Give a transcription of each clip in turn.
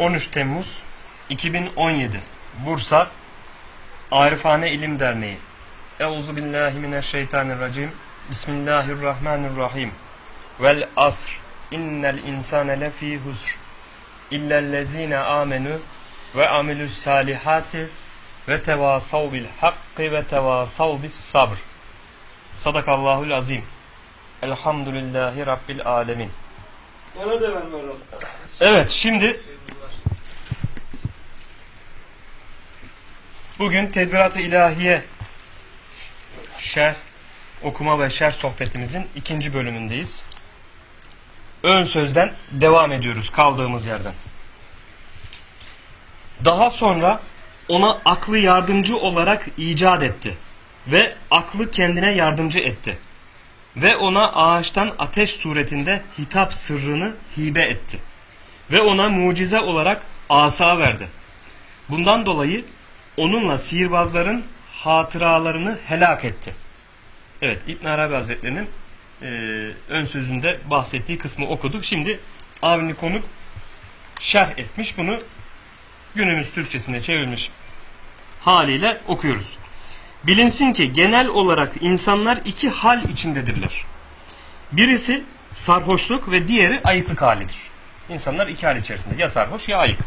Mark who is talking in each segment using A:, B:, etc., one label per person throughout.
A: 13 Temmuz 2017 Bursa Arifane İlim Derneği. Euzu billahi mineşşeytanirracim. Bismillahirrahmanirrahim. Vel asr. İnnel insane lefî husr. İllellezine amenu ve amilus salihati ve tevasav bil hakkı ve tevasav bis sabr. Sadakallahul azim Elhamdülillahi Rabbil alemin. Evet şimdi bugün Tedbirat-ı İlahiye şerh okuma ve şerh sohbetimizin ikinci bölümündeyiz. Ön sözden devam ediyoruz kaldığımız yerden. Daha sonra ona aklı yardımcı olarak icat etti ve aklı kendine yardımcı etti ve ona ağaçtan ateş suretinde hitap sırrını hibe etti ve ona mucize olarak asa verdi. Bundan dolayı onunla sihirbazların hatıralarını helak etti. Evet İbn Arabi Hazretleri'nin e, ön sözünde bahsettiği kısmı okuduk. Şimdi Avni Konuk şerh etmiş. Bunu günümüz Türkçesine çevrilmiş haliyle okuyoruz. Bilinsin ki genel olarak insanlar iki hal içindedirler. Birisi sarhoşluk ve diğeri ayıklık halidir. İnsanlar iki hal içerisinde ya sarhoş ya ayık.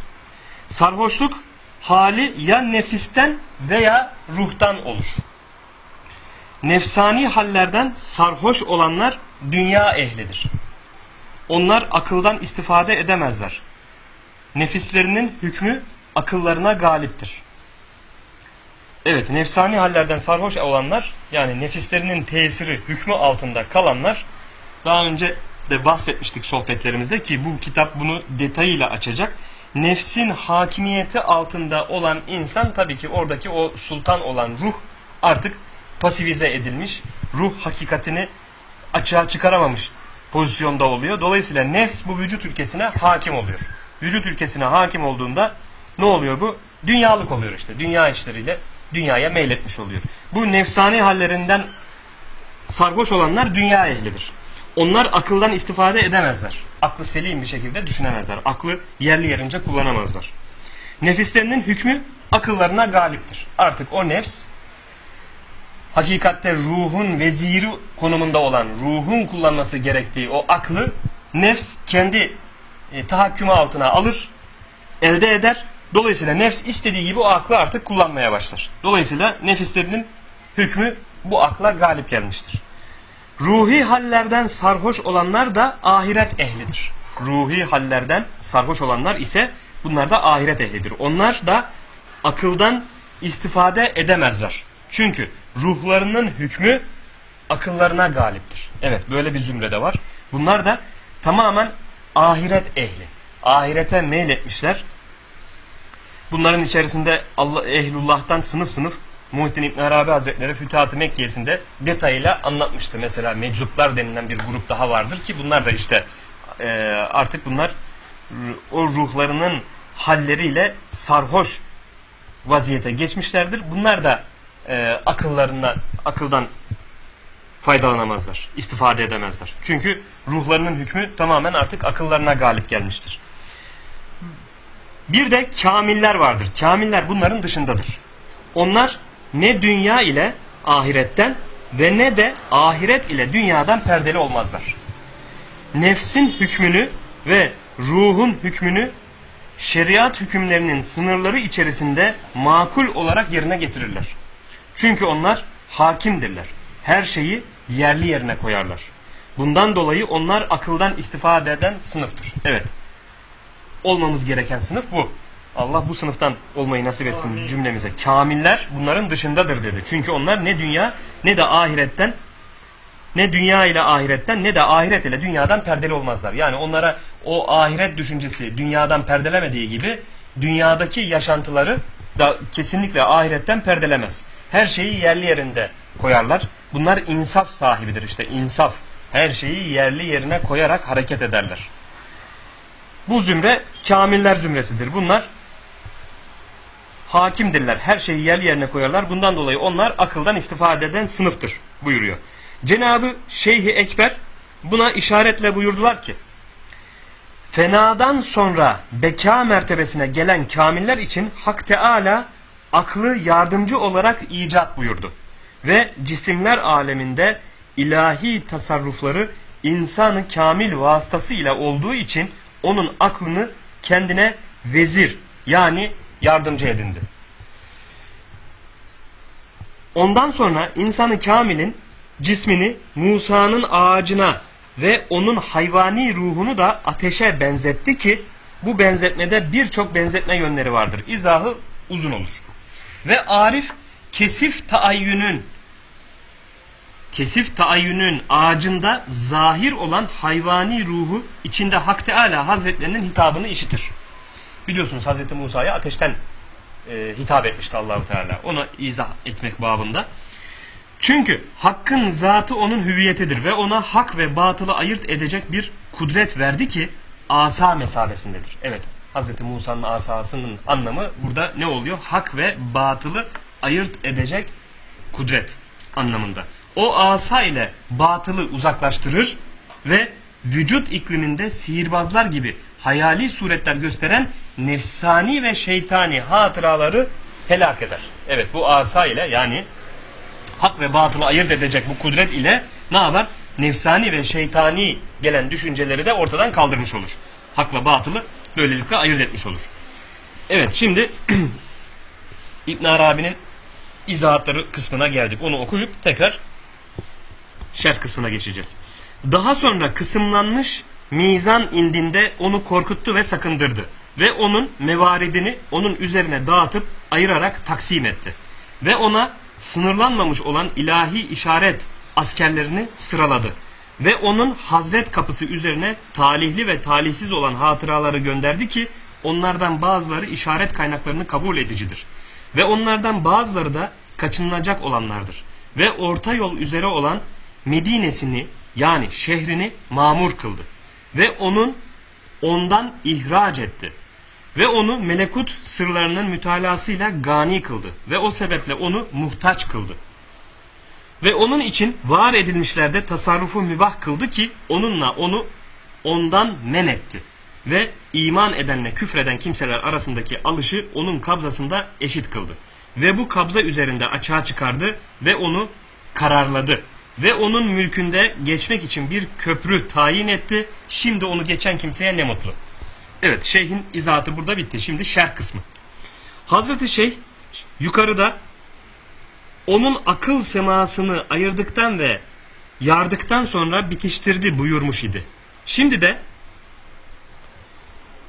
A: Sarhoşluk hali ya nefisten veya ruhtan olur. Nefsani hallerden sarhoş olanlar dünya ehlidir. Onlar akıldan istifade edemezler. Nefislerinin hükmü akıllarına galiptir. Evet nefsani hallerden sarhoş olanlar yani nefislerinin tesiri hükmü altında kalanlar daha önce de bahsetmiştik sohbetlerimizde ki bu kitap bunu detayıyla açacak. Nefsin hakimiyeti altında olan insan tabii ki oradaki o sultan olan ruh artık pasivize edilmiş. Ruh hakikatini açığa çıkaramamış pozisyonda oluyor. Dolayısıyla nefs bu vücut ülkesine hakim oluyor. Vücut ülkesine hakim olduğunda ne oluyor bu? Dünyalık oluyor işte. Dünya işleriyle dünyaya meyletmiş oluyor. Bu nefsani hallerinden sarhoş olanlar dünya ehlidir. Onlar akıldan istifade edemezler. Aklı selim bir şekilde düşünemezler. Aklı yerli yerince kullanamazlar. Nefislerinin hükmü akıllarına galiptir. Artık o nefs hakikatte ruhun veziri konumunda olan, ruhun kullanması gerektiği o aklı nefs kendi e, tahakkümü altına alır, elde eder. Dolayısıyla nefs istediği gibi o aklı artık kullanmaya başlar. Dolayısıyla nefislerinin hükmü bu akla galip gelmiştir. Ruhi hallerden sarhoş olanlar da ahiret ehlidir. Ruhi hallerden sarhoş olanlar ise bunlar da ahiret ehlidir. Onlar da akıldan istifade edemezler. Çünkü ruhlarının hükmü akıllarına galiptir. Evet böyle bir zümre de var. Bunlar da tamamen ahiret ehli. Ahirete meyletmişler. Bunların içerisinde Allah, ehlullah'tan sınıf sınıf Muhittin İbn Arabi Hazretleri Fütuhat-ı Mekke'sinde detayıyla anlatmıştı. Mesela meczuplar denilen bir grup daha vardır ki bunlar da işte e, artık bunlar o ruhlarının halleriyle sarhoş vaziyete geçmişlerdir. Bunlar da e, akıllarından akıldan faydalanamazlar, istifade edemezler. Çünkü ruhlarının hükmü tamamen artık akıllarına galip gelmiştir. Bir de kamiller vardır. Kamiller bunların dışındadır. Onlar ne dünya ile ahiretten ve ne de ahiret ile dünyadan perdeli olmazlar. Nefsin hükmünü ve ruhun hükmünü şeriat hükümlerinin sınırları içerisinde makul olarak yerine getirirler. Çünkü onlar hakimdirler. Her şeyi yerli yerine koyarlar. Bundan dolayı onlar akıldan istifade eden sınıftır. Evet. Olmamız gereken sınıf bu. Allah bu sınıftan olmayı nasip etsin cümlemize. Kamiller bunların dışındadır dedi. Çünkü onlar ne dünya ne de ahiretten ne dünya ile ahiretten ne de ahiret ile dünyadan perdeli olmazlar. Yani onlara o ahiret düşüncesi dünyadan perdelemediği gibi dünyadaki yaşantıları da kesinlikle ahiretten perdelemez. Her şeyi yerli yerinde koyarlar. Bunlar insaf sahibidir işte insaf. Her şeyi yerli yerine koyarak hareket ederler. Bu zümre kamiller zümresidir. Bunlar hakimdirler. Her şeyi yerli yerine koyarlar. Bundan dolayı onlar akıldan istifade eden sınıftır buyuruyor. Cenabı Şeyhi Ekber buna işaretle buyurdular ki fenadan sonra beka mertebesine gelen kamiller için Hak Teala aklı yardımcı olarak icat buyurdu. Ve cisimler aleminde ilahi tasarrufları insanı kamil vasıtasıyla olduğu için onun aklını kendine vezir yani yardımcı edindi. Ondan sonra insanı kamilin cismini Musa'nın ağacına ve onun hayvani ruhunu da ateşe benzetti ki bu benzetmede birçok benzetme yönleri vardır. İzahı uzun olur. Ve Arif kesif taayyünün kesif taayyünün ağacında zahir olan hayvani ruhu içinde Hak Teala Hazretlerinin hitabını işitir. Biliyorsunuz Hazreti Musa'ya ateşten e, hitap etmişti Allahu Teala. Onu izah etmek babında. Çünkü hakkın zatı onun hüviyetidir ve ona hak ve batılı ayırt edecek bir kudret verdi ki asa mesabesindedir. Evet Hazreti Musa'nın asasının anlamı burada ne oluyor? Hak ve batılı ayırt edecek kudret anlamında. O asa ile batılı uzaklaştırır ve vücut ikliminde sihirbazlar gibi hayali suretler gösteren nefsani ve şeytani hatıraları helak eder. Evet bu asa ile yani hak ve batılı ayırt edecek bu kudret ile ne yapar? Nefsani ve şeytani gelen düşünceleri de ortadan kaldırmış olur. Hakla batılı böylelikle ayırt etmiş olur. Evet şimdi İbn Arabi'nin izahatları kısmına geldik. Onu okuyup tekrar şerh kısmına geçeceğiz. Daha sonra kısımlanmış mizan indinde onu korkuttu ve sakındırdı. Ve onun mevaridini onun üzerine dağıtıp ayırarak taksim etti. Ve ona sınırlanmamış olan ilahi işaret askerlerini sıraladı. Ve onun hazret kapısı üzerine talihli ve talihsiz olan hatıraları gönderdi ki onlardan bazıları işaret kaynaklarını kabul edicidir. Ve onlardan bazıları da kaçınılacak olanlardır. Ve orta yol üzere olan Medine'sini yani şehrini mamur kıldı. Ve onun ondan ihraç etti. Ve onu melekut sırlarının mütalasıyla gani kıldı. Ve o sebeple onu muhtaç kıldı. Ve onun için var edilmişlerde tasarrufu mübah kıldı ki onunla onu ondan men etti. Ve iman edenle küfreden kimseler arasındaki alışı onun kabzasında eşit kıldı. Ve bu kabza üzerinde açığa çıkardı ve onu kararladı. Ve onun mülkünde geçmek için bir köprü tayin etti. Şimdi onu geçen kimseye ne mutlu. Evet şeyhin izahatı burada bitti. Şimdi şerh kısmı. Hazreti Şeyh yukarıda onun akıl semasını ayırdıktan ve yardıktan sonra bitiştirdi buyurmuş idi. Şimdi de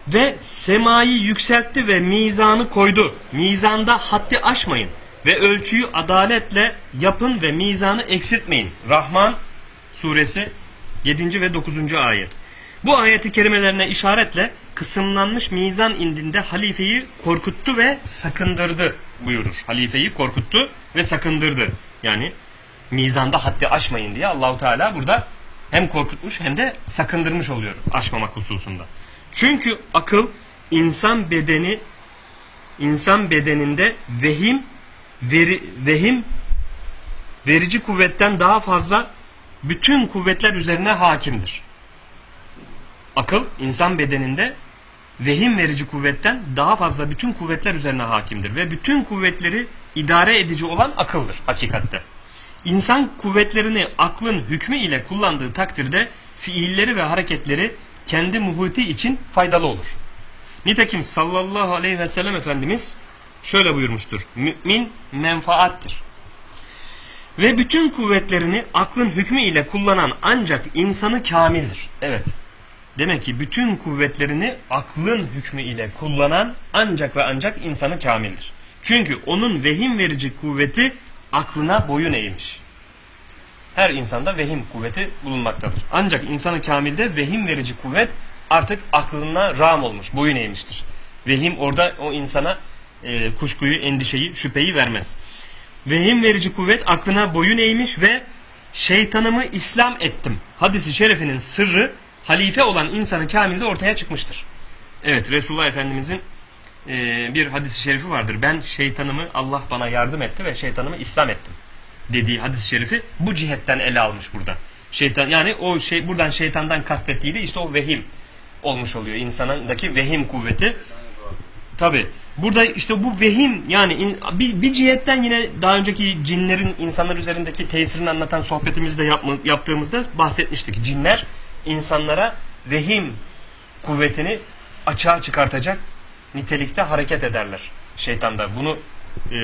A: ve semayı yükseltti ve mizanı koydu. Mizanda haddi aşmayın ve ölçüyü adaletle yapın ve mizanı eksiltmeyin. Rahman suresi 7. ve 9. ayet. Bu ayeti kerimelerine işaretle kısımlanmış mizan indinde halifeyi korkuttu ve sakındırdı buyurur. Halifeyi korkuttu ve sakındırdı. Yani mizanda haddi aşmayın diye Allahu Teala burada hem korkutmuş hem de sakındırmış oluyor aşmamak hususunda. Çünkü akıl insan bedeni insan bedeninde vehim veri, vehim verici kuvvetten daha fazla bütün kuvvetler üzerine hakimdir. Akıl insan bedeninde vehim verici kuvvetten daha fazla bütün kuvvetler üzerine hakimdir ve bütün kuvvetleri idare edici olan akıldır hakikatte. İnsan kuvvetlerini aklın hükmü ile kullandığı takdirde fiilleri ve hareketleri kendi muhiti için faydalı olur. Nitekim sallallahu aleyhi ve sellem Efendimiz şöyle buyurmuştur. Mümin menfaattir. Ve bütün kuvvetlerini aklın hükmü ile kullanan ancak insanı kamildir. Evet. Demek ki bütün kuvvetlerini aklın hükmü ile kullanan ancak ve ancak insanı kamildir. Çünkü onun vehim verici kuvveti aklına boyun eğmiş. Her insanda vehim kuvveti bulunmaktadır. Ancak insanı kamilde vehim verici kuvvet artık aklına ram olmuş, boyun eğmiştir. Vehim orada o insana e, kuşkuyu, endişeyi, şüpheyi vermez. Vehim verici kuvvet aklına boyun eğmiş ve şeytanımı İslam ettim. Hadisi şerifinin sırrı halife olan insanı kamilde ortaya çıkmıştır. Evet Resulullah Efendimizin e, bir hadisi şerifi vardır. Ben şeytanımı Allah bana yardım etti ve şeytanımı İslam ettim dediği hadis-i şerifi bu cihetten ele almış burada. Şeytan yani o şey buradan şeytandan kastettiği de işte o vehim. olmuş oluyor insanındaki vehim kuvveti. Tabi burada işte bu vehim yani in, bir, bir cihetten yine daha önceki cinlerin insanlar üzerindeki tesirini anlatan sohbetimizde yapma, yaptığımızda bahsetmiştik. Cinler insanlara vehim kuvvetini açığa çıkartacak nitelikte hareket ederler şeytanda. Bunu e,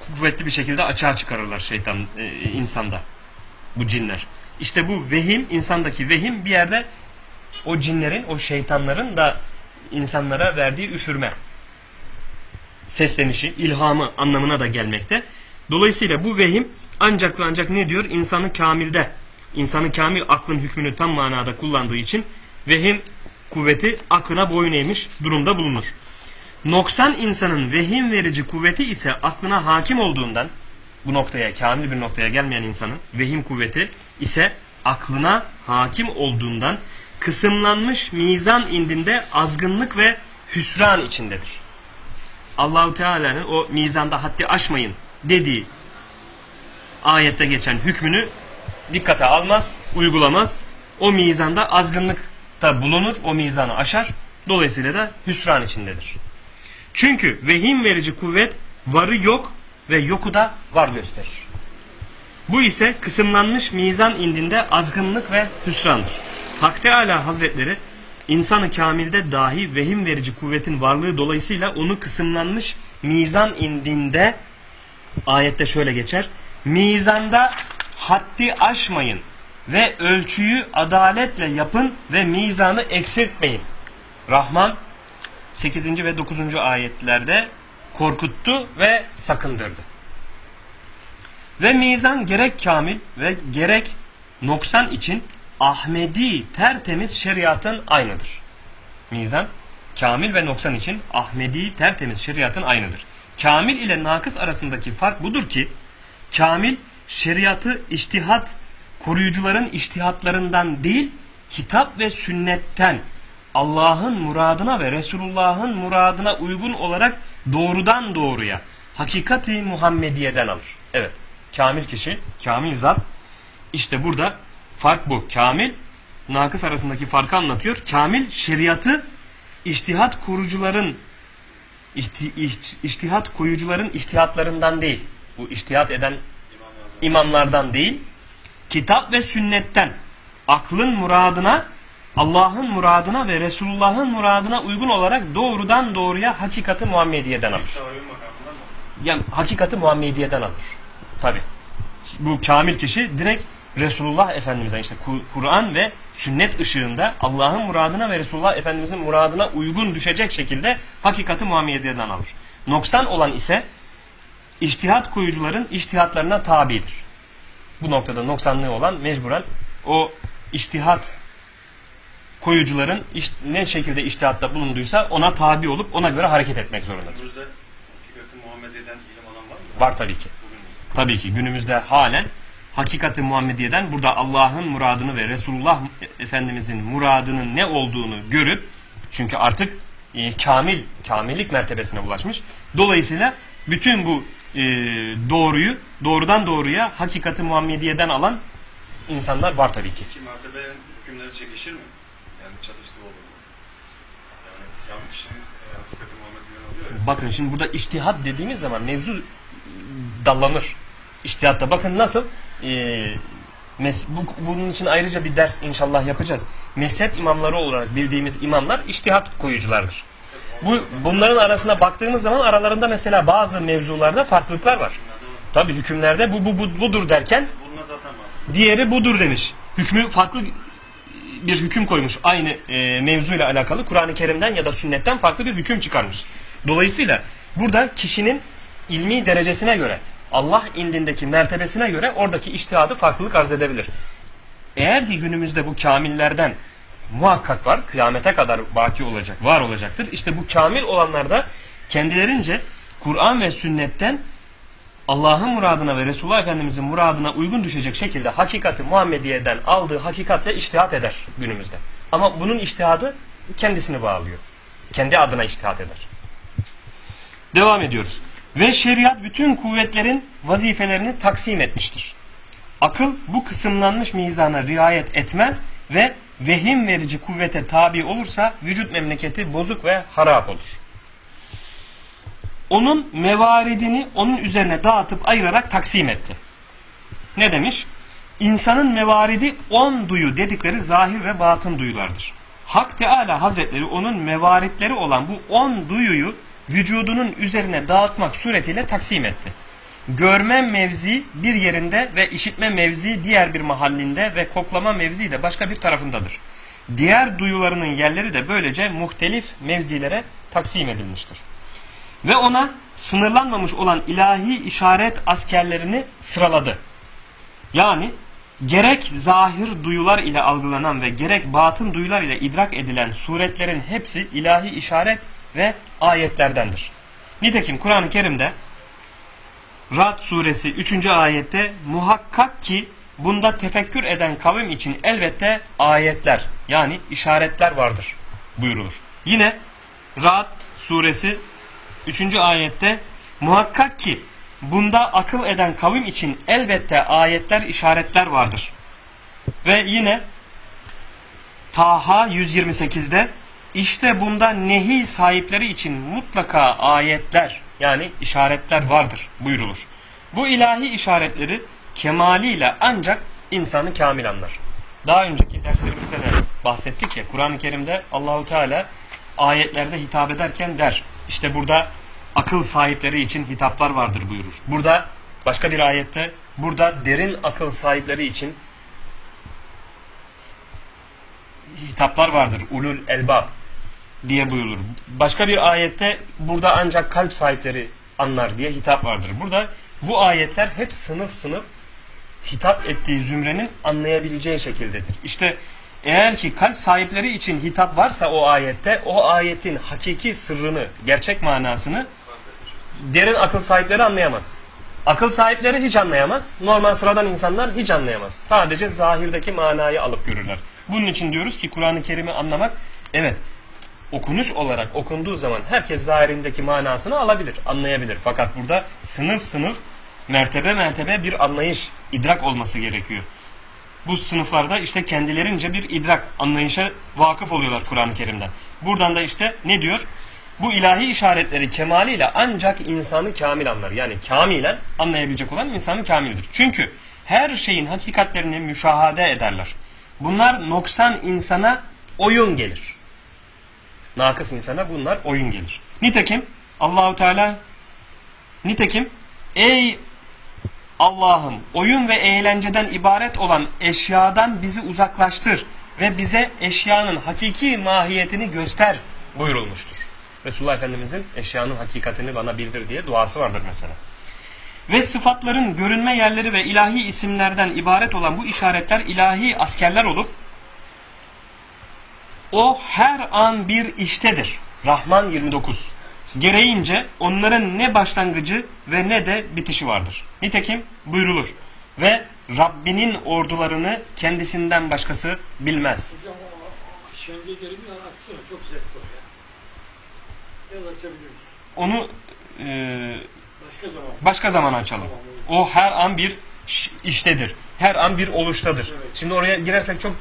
A: kuvvetli bir şekilde açığa çıkarırlar şeytan e, insanda bu cinler. İşte bu vehim insandaki vehim bir yerde o cinlerin o şeytanların da insanlara verdiği üfürme seslenişi, ilhamı anlamına da gelmekte. Dolayısıyla bu vehim ancak ve ancak ne diyor? İnsanı kamilde, insanı kamil aklın hükmünü tam manada kullandığı için vehim kuvveti aklına boyun eğmiş durumda bulunur. Noksan insanın vehim verici kuvveti ise aklına hakim olduğundan bu noktaya, kamil bir noktaya gelmeyen insanın vehim kuvveti ise aklına hakim olduğundan kısımlanmış mizan indinde azgınlık ve hüsran içindedir. Allahu Teala'nın o mizanda haddi aşmayın dediği ayette geçen hükmünü dikkate almaz, uygulamaz. O mizanda azgınlıkta bulunur, o mizanı aşar. Dolayısıyla da hüsran içindedir. Çünkü vehim verici kuvvet varı yok ve yoku da var gösterir. Bu ise kısımlanmış mizan indinde azgınlık ve hüsrandır. Hak Teala Hazretleri insanı kamilde dahi vehim verici kuvvetin varlığı dolayısıyla onu kısımlanmış mizan indinde ayette şöyle geçer. Mizanda haddi aşmayın ve ölçüyü adaletle yapın ve mizanı eksiltmeyin. Rahman 8. ve 9. ayetlerde korkuttu ve sakındırdı. Ve mizan gerek kamil ve gerek noksan için Ahmedi tertemiz şeriatın aynıdır. Mizan kamil ve noksan için Ahmedi tertemiz şeriatın aynıdır. Kamil ile nakıs arasındaki fark budur ki kamil şeriatı iştihat koruyucuların iştihatlarından değil kitap ve sünnetten Allah'ın muradına ve Resulullah'ın muradına uygun olarak doğrudan doğruya hakikati Muhammediye'den alır. Evet. Kamil kişi, kamil zat işte burada fark bu. Kamil nakıs arasındaki farkı anlatıyor. Kamil şeriatı iştihat kurucuların ihti, iht, iştihat koyucuların iştihatlarından değil. Bu iştihat eden imamlardan değil. Kitap ve sünnetten aklın muradına Allah'ın muradına ve Resulullah'ın muradına uygun olarak doğrudan doğruya hakikati Muhammediye'den alır. Yani hakikati Muhammediye'den alır. Tabi. Bu kamil kişi direkt Resulullah Efendimiz'e işte Kur'an ve sünnet ışığında Allah'ın muradına ve Resulullah Efendimiz'in muradına uygun düşecek şekilde hakikati Muhammediye'den alır. Noksan olan ise iştihat koyucuların iştihatlarına tabidir. Bu noktada noksanlığı olan mecburen o iştihat koyucuların iş, ne şekilde iştihatta bulunduysa ona tabi olup ona göre hareket etmek zorundadır.
B: Günümüzde hakikati Muhammediye'den ilim alan var mı?
A: Var tabii ki. Tabii ki günümüzde halen hakikati Muhammediye'den burada Allah'ın muradını ve Resulullah Efendimizin muradının ne olduğunu görüp çünkü artık e, kamil, kamillik mertebesine ulaşmış. Dolayısıyla bütün bu e, doğruyu doğrudan doğruya hakikati Muhammediye'den alan insanlar var tabii ki.
B: iki mertebenin hükümleri çekişir mi? Yani çatıştığı olur mu? Yani kamil kişinin e, hakikati Muhammediye'den alıyor.
A: Bakın şimdi burada iştihat dediğimiz zaman mevzu dallanır. İştihatta bakın nasıl e, mes- bu, bunun için ayrıca bir ders inşallah yapacağız. Mezhep imamları olarak bildiğimiz imamlar iştihat koyuculardır. Bu bunların arasına baktığımız zaman aralarında mesela bazı mevzularda farklılıklar var. Tabi hükümlerde bu, bu, bu budur derken diğeri budur demiş. Hükmü farklı bir hüküm koymuş. Aynı e, mevzuyla alakalı Kur'an-ı Kerim'den ya da sünnetten farklı bir hüküm çıkarmış. Dolayısıyla burada kişinin ilmi derecesine göre Allah indindeki mertebesine göre oradaki iştihadı farklılık arz edebilir. Eğer ki günümüzde bu kamillerden muhakkak var, kıyamete kadar baki olacak, var olacaktır. İşte bu kamil olanlarda kendilerince Kur'an ve sünnetten Allah'ın muradına ve Resulullah Efendimizin muradına uygun düşecek şekilde hakikati Muhammediye'den aldığı hakikatle iştihat eder günümüzde. Ama bunun iştihadı kendisini bağlıyor. Kendi adına iştihat eder. Devam ediyoruz. Ve şeriat bütün kuvvetlerin vazifelerini taksim etmiştir. Akıl bu kısımlanmış mizana riayet etmez, ve vehim verici kuvvete tabi olursa vücut memleketi bozuk ve harap olur. Onun mevaridini onun üzerine dağıtıp ayırarak taksim etti. Ne demiş? İnsanın mevaridi on duyu dedikleri zahir ve batın duyulardır. Hak Teala Hazretleri onun mevaritleri olan bu on duyuyu vücudunun üzerine dağıtmak suretiyle taksim etti. Görme mevzi bir yerinde ve işitme mevzi diğer bir mahallinde ve koklama mevzi de başka bir tarafındadır. Diğer duyularının yerleri de böylece muhtelif mevzilere taksim edilmiştir. Ve ona sınırlanmamış olan ilahi işaret askerlerini sıraladı. Yani gerek zahir duyular ile algılanan ve gerek batın duyular ile idrak edilen suretlerin hepsi ilahi işaret ve ayetlerdendir. Nitekim Kur'an-ı Kerim'de Rad suresi 3. ayette muhakkak ki bunda tefekkür eden kavim için elbette ayetler yani işaretler vardır buyurulur. Yine Rad suresi 3. ayette muhakkak ki bunda akıl eden kavim için elbette ayetler işaretler vardır. Ve yine Taha 128'de işte bunda nehi sahipleri için mutlaka ayetler yani işaretler vardır buyurulur. Bu ilahi işaretleri kemaliyle ancak insanı kamil anlar. Daha önceki derslerimizde de bahsettik ya Kur'an-ı Kerim'de Allahu Teala ayetlerde hitap ederken der. İşte burada akıl sahipleri için hitaplar vardır buyurur. Burada başka bir ayette burada derin akıl sahipleri için hitaplar vardır. Ulul elbab diye buyurulur. Başka bir ayette burada ancak kalp sahipleri anlar diye hitap vardır. Burada bu ayetler hep sınıf sınıf hitap ettiği zümrenin anlayabileceği şekildedir. İşte eğer ki kalp sahipleri için hitap varsa o ayette o ayetin hakiki sırrını, gerçek manasını derin akıl sahipleri anlayamaz. Akıl sahipleri hiç anlayamaz. Normal sıradan insanlar hiç anlayamaz. Sadece zahirdeki manayı alıp görürler. Bunun için diyoruz ki Kur'an-ı Kerim'i anlamak evet okunuş olarak okunduğu zaman herkes zahirindeki manasını alabilir, anlayabilir. Fakat burada sınıf sınıf, mertebe mertebe bir anlayış, idrak olması gerekiyor. Bu sınıflarda işte kendilerince bir idrak, anlayışa vakıf oluyorlar Kur'an-ı Kerim'den. Buradan da işte ne diyor? Bu ilahi işaretleri kemaliyle ancak insanı kamil anlar. Yani kamilen anlayabilecek olan insanı kamildir. Çünkü her şeyin hakikatlerini müşahade ederler. Bunlar noksan insana oyun gelir. Nakıs insana bunlar oyun gelir. Nitekim Allahu Teala nitekim ey Allah'ım oyun ve eğlenceden ibaret olan eşyadan bizi uzaklaştır ve bize eşyanın hakiki mahiyetini göster buyurulmuştur. Resulullah Efendimizin eşyanın hakikatini bana bildir diye duası vardır mesela. Ve sıfatların görünme yerleri ve ilahi isimlerden ibaret olan bu işaretler ilahi askerler olup o her an bir iştedir. Rahman 29. Gereğince onların ne başlangıcı ve ne de bitişi vardır. Nitekim buyrulur. Ve Rabbinin ordularını kendisinden başkası bilmez.
C: Hocam o şengelerimi anlatsana. Çok zevkli o ya. Biraz açabiliriz.
A: Onu e,
C: Başka zaman.
A: başka zaman açalım. O her an bir iştedir. Her an bir oluştadır.
C: Evet.
A: Şimdi oraya girersek çok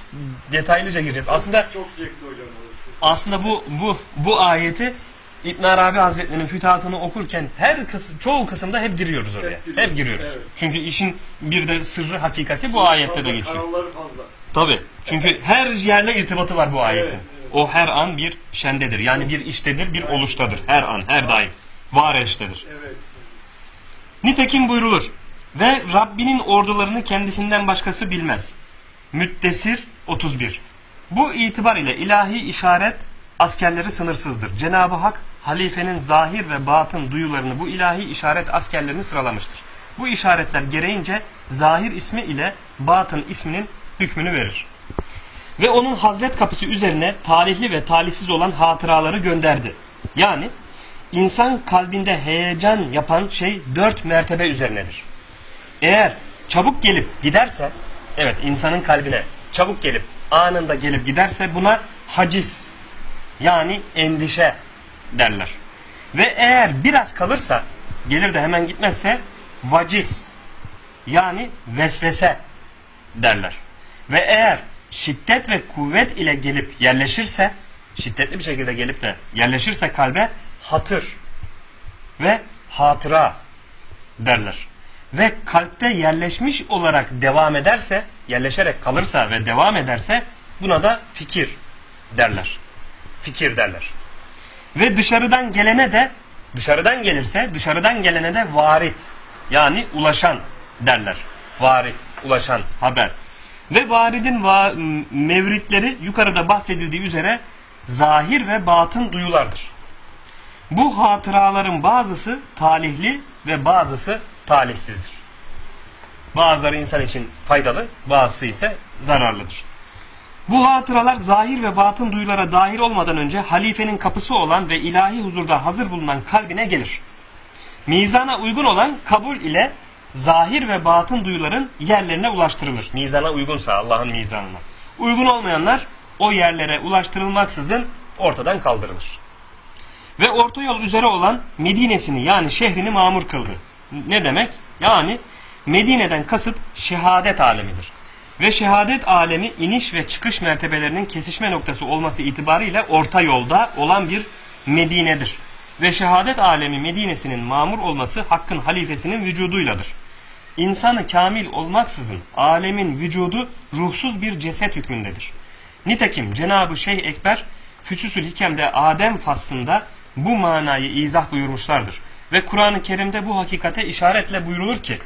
A: detaylıca gireceğiz. Aslında
C: Çok
A: aslında bu bu bu ayeti İbn Arabi Hazretleri'nin fütuhatını okurken her kısım, çoğu kısımda hep giriyoruz oraya.
C: Hep
A: Hep
C: giriyoruz, evet.
A: Çünkü işin bir de sırrı hakikati bu ayette de geçiyor.
C: Fazla.
A: Tabi. Çünkü her yerle irtibatı var bu ayetin.
C: Evet, evet.
A: O her an bir şendedir. Yani bir iştedir, bir oluştadır. Her an, her daim. Var eştedir.
C: Evet.
A: Nitekim buyrulur. Ve Rabbinin ordularını kendisinden başkası bilmez. Müddessir 31. Bu itibar ile ilahi işaret askerleri sınırsızdır. Cenab-ı Hak halifenin zahir ve batın duyularını bu ilahi işaret askerlerini sıralamıştır. Bu işaretler gereğince zahir ismi ile batın isminin hükmünü verir. Ve onun hazret kapısı üzerine talihli ve talihsiz olan hatıraları gönderdi. Yani insan kalbinde heyecan yapan şey dört mertebe üzerinedir. Eğer çabuk gelip giderse, evet insanın kalbine çabuk gelip anında gelip giderse buna hacis yani endişe derler. Ve eğer biraz kalırsa, gelir de hemen gitmezse vacis yani vesvese derler. Ve eğer şiddet ve kuvvet ile gelip yerleşirse, şiddetli bir şekilde gelip de yerleşirse kalbe hatır ve hatıra derler. Ve kalpte yerleşmiş olarak devam ederse, yerleşerek kalırsa ve devam ederse buna da fikir derler. Fikir derler. Ve dışarıdan gelene de dışarıdan gelirse dışarıdan gelene de varit yani ulaşan derler. Varit, ulaşan, haber. Ve varidin va mevritleri yukarıda bahsedildiği üzere zahir ve batın duyulardır. Bu hatıraların bazısı talihli ve bazısı talihsizdir. Bazıları insan için faydalı, bazısı ise zararlıdır. Bu hatıralar zahir ve batın duyulara dahil olmadan önce halifenin kapısı olan ve ilahi huzurda hazır bulunan kalbine gelir. Mizana uygun olan kabul ile zahir ve batın duyuların yerlerine ulaştırılır. Mizana uygunsa Allah'ın mizanına. Uygun olmayanlar o yerlere ulaştırılmaksızın ortadan kaldırılır. Ve orta yol üzere olan Medine'sini yani şehrini mamur kıldı. Ne demek? Yani Medine'den kasıt şehadet alemidir. Ve şehadet alemi iniş ve çıkış mertebelerinin kesişme noktası olması itibariyle orta yolda olan bir Medine'dir. Ve şehadet alemi Medine'sinin mamur olması hakkın halifesinin vücuduyladır. İnsanı kamil olmaksızın alemin vücudu ruhsuz bir ceset hükmündedir. Nitekim Cenab-ı Şeyh Ekber Füçüsül Hikem'de Adem faslında bu manayı izah buyurmuşlardır. Ve Kur'an-ı Kerim'de bu hakikate işaretle buyurulur ki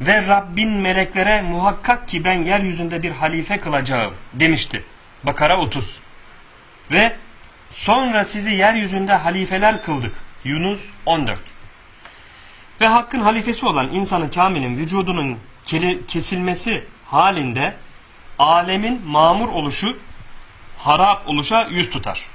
A: ve Rabbin meleklere muhakkak ki ben yeryüzünde bir halife kılacağım demişti. Bakara 30. Ve sonra sizi yeryüzünde halifeler kıldık. Yunus 14. Ve hakkın halifesi olan insanın kamilin vücudunun kesilmesi halinde alemin mamur oluşu harap oluşa yüz tutar.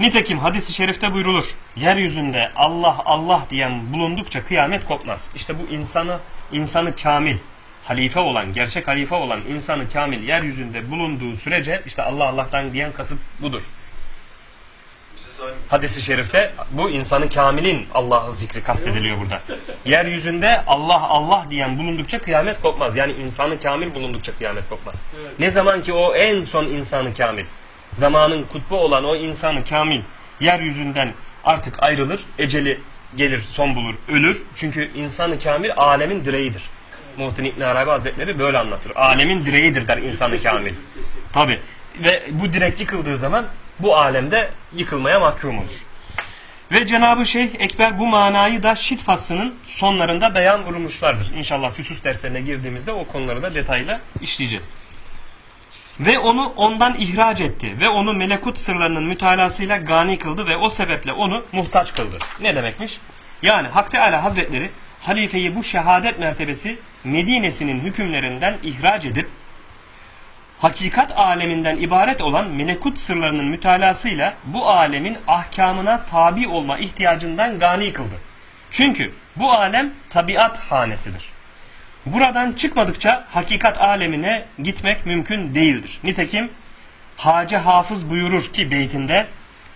A: Nitekim hadisi şerifte buyrulur. Yeryüzünde Allah Allah diyen bulundukça kıyamet kopmaz. İşte bu insanı insanı kamil, halife olan, gerçek halife olan insanı kamil yeryüzünde bulunduğu sürece işte Allah Allah'tan diyen kasıt budur. Hadisi şerifte bu insanı kamilin Allah'ı zikri kastediliyor burada. Yeryüzünde Allah Allah diyen bulundukça kıyamet kopmaz. Yani insanı kamil bulundukça kıyamet kopmaz. Ne zaman ki o en son insanı kamil zamanın kutbu olan o insanı kamil yeryüzünden artık ayrılır, eceli gelir, son bulur, ölür. Çünkü insanı kamil alemin direğidir. Muhittin İbn Arabi Hazretleri böyle anlatır. Alemin direğidir der insanı kamil. Tabi. Ve bu direk yıkıldığı zaman bu alemde yıkılmaya mahkum olur. Ve Cenab-ı Şeyh Ekber bu manayı da Şit faslının sonlarında beyan vurmuşlardır. İnşallah füsus derslerine girdiğimizde o konuları da detayla işleyeceğiz. Ve onu ondan ihraç etti ve onu melekut sırlarının mütalasıyla gani kıldı ve o sebeple onu muhtaç kıldı. Ne demekmiş? Yani Hak Teala Hazretleri halifeyi bu şehadet mertebesi Medine'sinin hükümlerinden ihraç edip hakikat aleminden ibaret olan melekut sırlarının mütalasıyla bu alemin ahkamına tabi olma ihtiyacından gani kıldı. Çünkü bu alem tabiat hanesidir. Buradan çıkmadıkça hakikat alemine gitmek mümkün değildir. Nitekim Hacı Hafız buyurur ki beytinde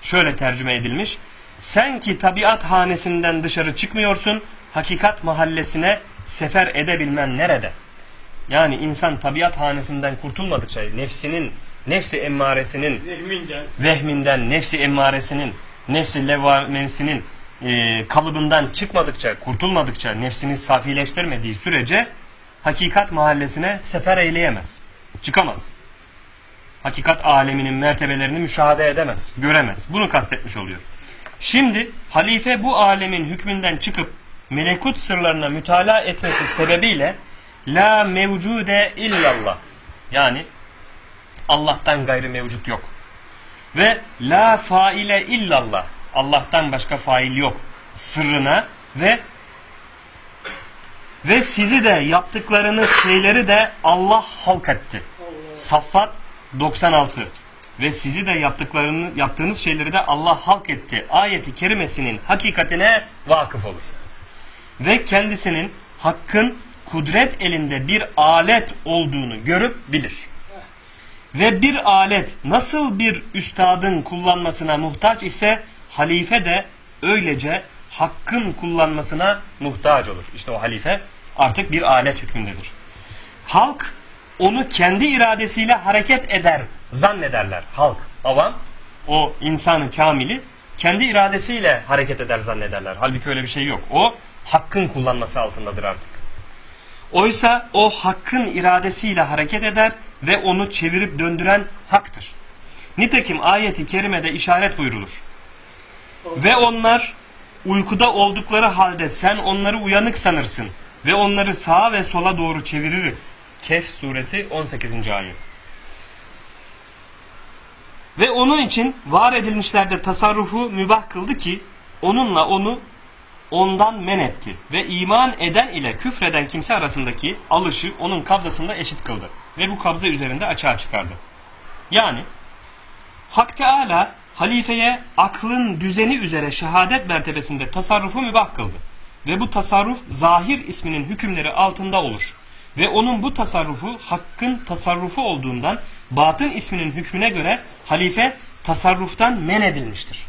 A: şöyle tercüme edilmiş. Sen ki tabiat hanesinden dışarı çıkmıyorsun, hakikat mahallesine sefer edebilmen nerede? Yani insan tabiat hanesinden kurtulmadıkça nefsinin, nefsi emmaresinin
C: Vehminden.
A: vehminden, nefsi emmaresinin, nefsi levvamesinin e, kalıbından çıkmadıkça, kurtulmadıkça, nefsini safileştirmediği sürece hakikat mahallesine sefer eyleyemez. Çıkamaz. Hakikat aleminin mertebelerini müşahede edemez, göremez. Bunu kastetmiş oluyor. Şimdi halife bu alemin hükmünden çıkıp melekut sırlarına mütalaa etmesi sebebiyle la mevcude illallah yani Allah'tan gayrı mevcut yok. Ve la faile illallah Allah'tan başka fail yok sırrına ve ve sizi de yaptıklarınız şeyleri de Allah halk etti. Saffat 96 ve sizi de yaptıklarını yaptığınız şeyleri de Allah halk etti. Ayeti kerimesinin hakikatine vakıf olur. Ve kendisinin hakkın kudret elinde bir alet olduğunu görüp bilir. Ve bir alet nasıl bir üstadın kullanmasına muhtaç ise halife de öylece hakkın kullanmasına muhtaç olur. İşte o halife artık bir alet hükmündedir. Halk onu kendi iradesiyle hareket eder zannederler. Halk, avam o insanın kamili kendi iradesiyle hareket eder zannederler. Halbuki öyle bir şey yok. O hakkın kullanması altındadır artık. Oysa o hakkın iradesiyle hareket eder ve onu çevirip döndüren haktır. Nitekim ayeti kerimede işaret buyrulur. Ve onlar uykuda oldukları halde sen onları uyanık sanırsın ve onları sağa ve sola doğru çeviririz. Kehf suresi 18. ayet. Ve onun için var edilmişlerde tasarrufu mübah kıldı ki onunla onu ondan men etti ve iman eden ile küfreden kimse arasındaki alışı onun kabzasında eşit kıldı ve bu kabza üzerinde açığa çıkardı. Yani Hak Teala halifeye aklın düzeni üzere şehadet mertebesinde tasarrufu mübah kıldı. Ve bu tasarruf zahir isminin hükümleri altında olur. Ve onun bu tasarrufu hakkın tasarrufu olduğundan batın isminin hükmüne göre halife tasarruftan men edilmiştir.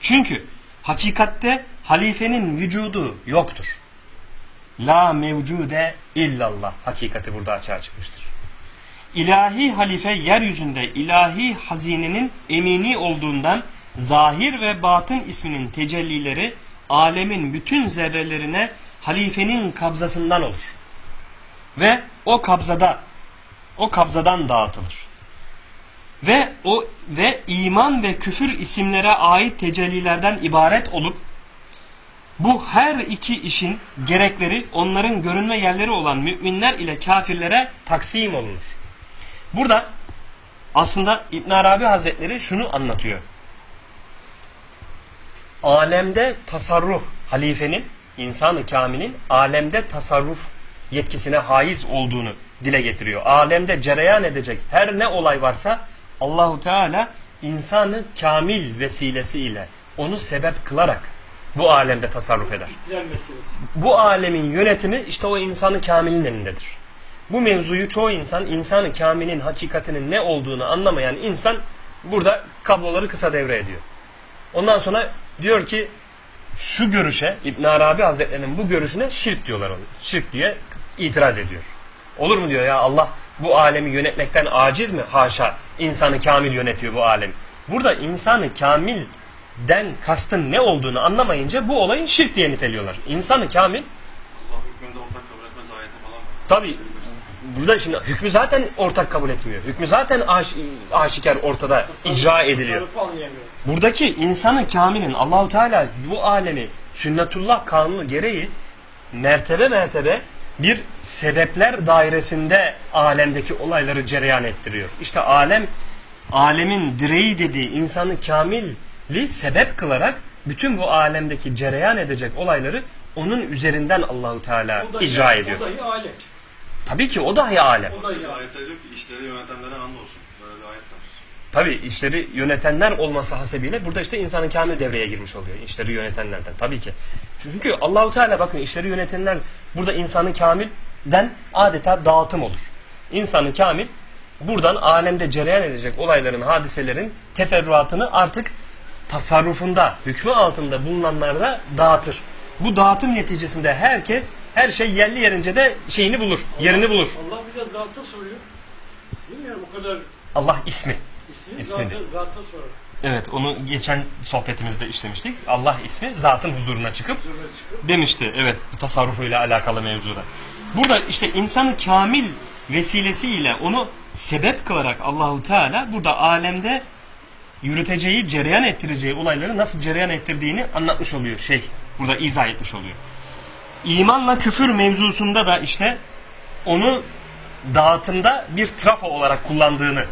A: Çünkü hakikatte halifenin vücudu yoktur. La mevcude illallah hakikati burada açığa çıkmıştır. İlahi halife yeryüzünde ilahi hazinenin emini olduğundan zahir ve batın isminin tecellileri alemin bütün zerrelerine halifenin kabzasından olur. Ve o kabzada o kabzadan dağıtılır. Ve o ve iman ve küfür isimlere ait tecellilerden ibaret olup bu her iki işin gerekleri onların görünme yerleri olan müminler ile kafirlere taksim olunur. Burada aslında İbn Arabi Hazretleri şunu anlatıyor. Alemde tasarruf halifenin, insanı kamilin alemde tasarruf yetkisine haiz olduğunu dile getiriyor. Alemde cereyan edecek her ne olay varsa Allahu Teala insanı kamil vesilesiyle onu sebep kılarak bu alemde tasarruf eder. Bu alemin yönetimi işte o insanı kamilin elindedir. Bu mevzuyu çoğu insan, insanı kamilin hakikatinin ne olduğunu anlamayan insan burada kabloları kısa devre ediyor. Ondan sonra diyor ki şu görüşe İbn Arabi Hazretlerinin bu görüşüne şirk diyorlar onu. Şirk diye itiraz ediyor. Olur mu diyor ya Allah bu alemi yönetmekten aciz mi? Haşa. İnsanı kamil yönetiyor bu alem. Burada insanı kamilden kastın ne olduğunu anlamayınca bu olayın şirk diye niteliyorlar. İnsanı kamil
B: Allah hükmünde ortak kabul etmez ayeti falan.
A: Tabi burada şimdi hükmü zaten ortak kabul etmiyor. Hükmü zaten aş, aşikar ortada
C: Tasarruf-
A: icra ediliyor. Buradaki insanın kamilin Allahu Teala bu alemi sünnetullah kanunu gereği mertebe mertebe bir sebepler dairesinde alemdeki olayları cereyan ettiriyor. İşte alem alemin direği dediği insanı kamilli sebep kılarak bütün bu alemdeki cereyan edecek olayları onun üzerinden Allahu Teala icra ediyor.
C: O dahi alem.
A: Tabii ki o dahi alem.
C: O
B: Bir
C: alem.
B: ayette diyor ki işleri yönetenlere and olsun. Böyle bir ayet var.
A: Tabii işleri yönetenler olması hasebiyle burada işte insanın kamil devreye girmiş oluyor. İşleri yönetenlerden tabii ki. Çünkü Allahu Teala bakın işleri yönetenler burada insanın kamilden adeta dağıtım olur. İnsanı kamil buradan alemde cereyan edecek olayların, hadiselerin teferruatını artık tasarrufunda, hükmü altında bulunanlarda dağıtır. Bu dağıtım neticesinde herkes her şey yerli yerince de şeyini bulur, yerini bulur.
C: Allah bir de zata soruyor. Bilmiyorum o kadar
A: Allah ismi.
C: ismi zata, zata soruyor.
A: Evet onu geçen sohbetimizde işlemiştik. Allah ismi zatın huzuruna çıkıp
C: Huzuruna çıkıp
A: demişti. Evet tasarrufuyla alakalı mevzuda. Burada işte insanın kamil vesilesiyle onu sebep kılarak Allahu Teala burada alemde yürüteceği, cereyan ettireceği olayları nasıl cereyan ettirdiğini anlatmış oluyor şey. Burada izah etmiş oluyor. İmanla küfür mevzusunda da işte onu dağıtımda bir trafo olarak kullandığını